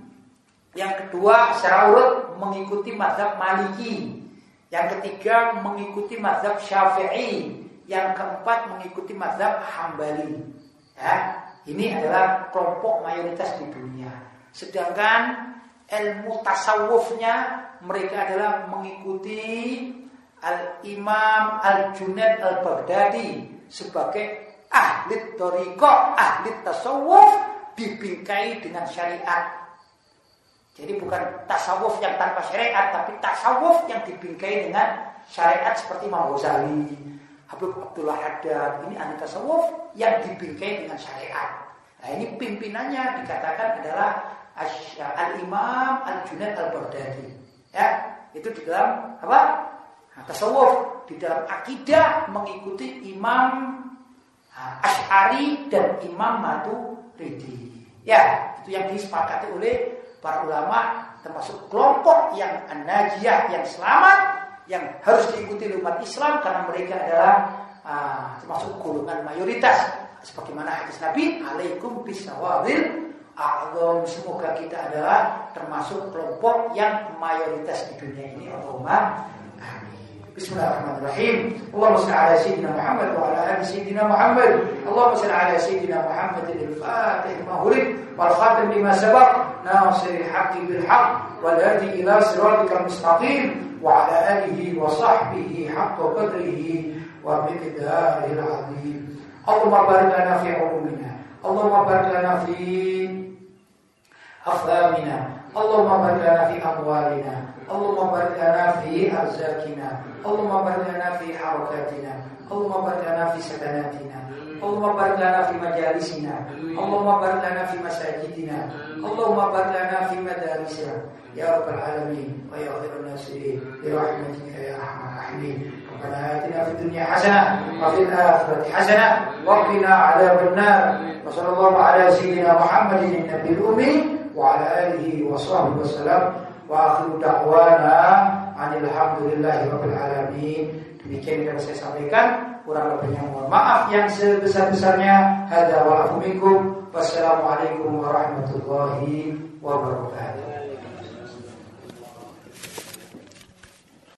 Yang kedua secara urut mengikuti madhab Maliki. Yang ketiga mengikuti madhab Syafi'i. Yang keempat mengikuti madhab Hambali. Ya, ini adalah kelompok mayoritas di dunia. Sedangkan ilmu tasawufnya mereka adalah mengikuti Al-Imam Al-Junaid Al-Baghdadi sebagai ahli toriko, ahli tasawuf dibingkai dengan syariat. Jadi bukan tasawuf yang tanpa syariat, tapi tasawuf yang dibingkai dengan syariat seperti Imam Ghazali, Habib Abdullah Haddad. Ini ahli tasawuf yang dibingkai dengan syariat. Nah ini pimpinannya dikatakan adalah Al-Imam Al-Junaid Al-Baghdadi. Ya, itu di dalam apa? Nah, tasawuf di dalam akidah mengikuti Imam ah, Ash'ari dan Imam Maturidi. Ya, itu yang disepakati oleh para ulama termasuk kelompok yang najiyah yang selamat yang harus diikuti umat Islam karena mereka adalah uh, termasuk golongan mayoritas sebagaimana hadis Nabi alaikum bisawabir a'zam semoga kita adalah termasuk kelompok yang mayoritas di dunia ini Allahumma بسم الله الرحمن الرحيم. اللهم صل على سيدنا محمد وعلى آل سيدنا محمد. اللهم صل على سيدنا محمد الفاتح ما هلك والخاتم لما سبق. ناصر الحق بالحق والهادي إلى صراطك المستقيم وعلى آله وصحبه حق قدره ومقداره العظيم. اللهم بارك لنا في علومنا. اللهم بارك لنا في أفهامنا. اللهم بارك لنا في أموالنا. اللهم بارك لنا في أرزاقنا اللهم بارك لنا في حركاتنا اللهم بارك لنا في سكناتنا اللهم بارك لنا في مجالسنا اللهم بارك لنا في مساجدنا اللهم بارك لنا في مدارسنا. يا رب العالمين ويا خير الناصرين برحمتك يا أرحم الراحمين. ربنا آتنا في الدنيا حسنة وفي الآخرة حسنة وقنا عذاب النار. وصلى الله على سيدنا محمد النبي الأمي وعلى آله وصحبه وسلم. Wa akhiru da'wana wa alamin. Demikian yang saya sampaikan, kurang lebihnya mohon maaf yang sebesar-besarnya. Hada wa. Wassalamualaikum warahmatullahi wabarakatuh.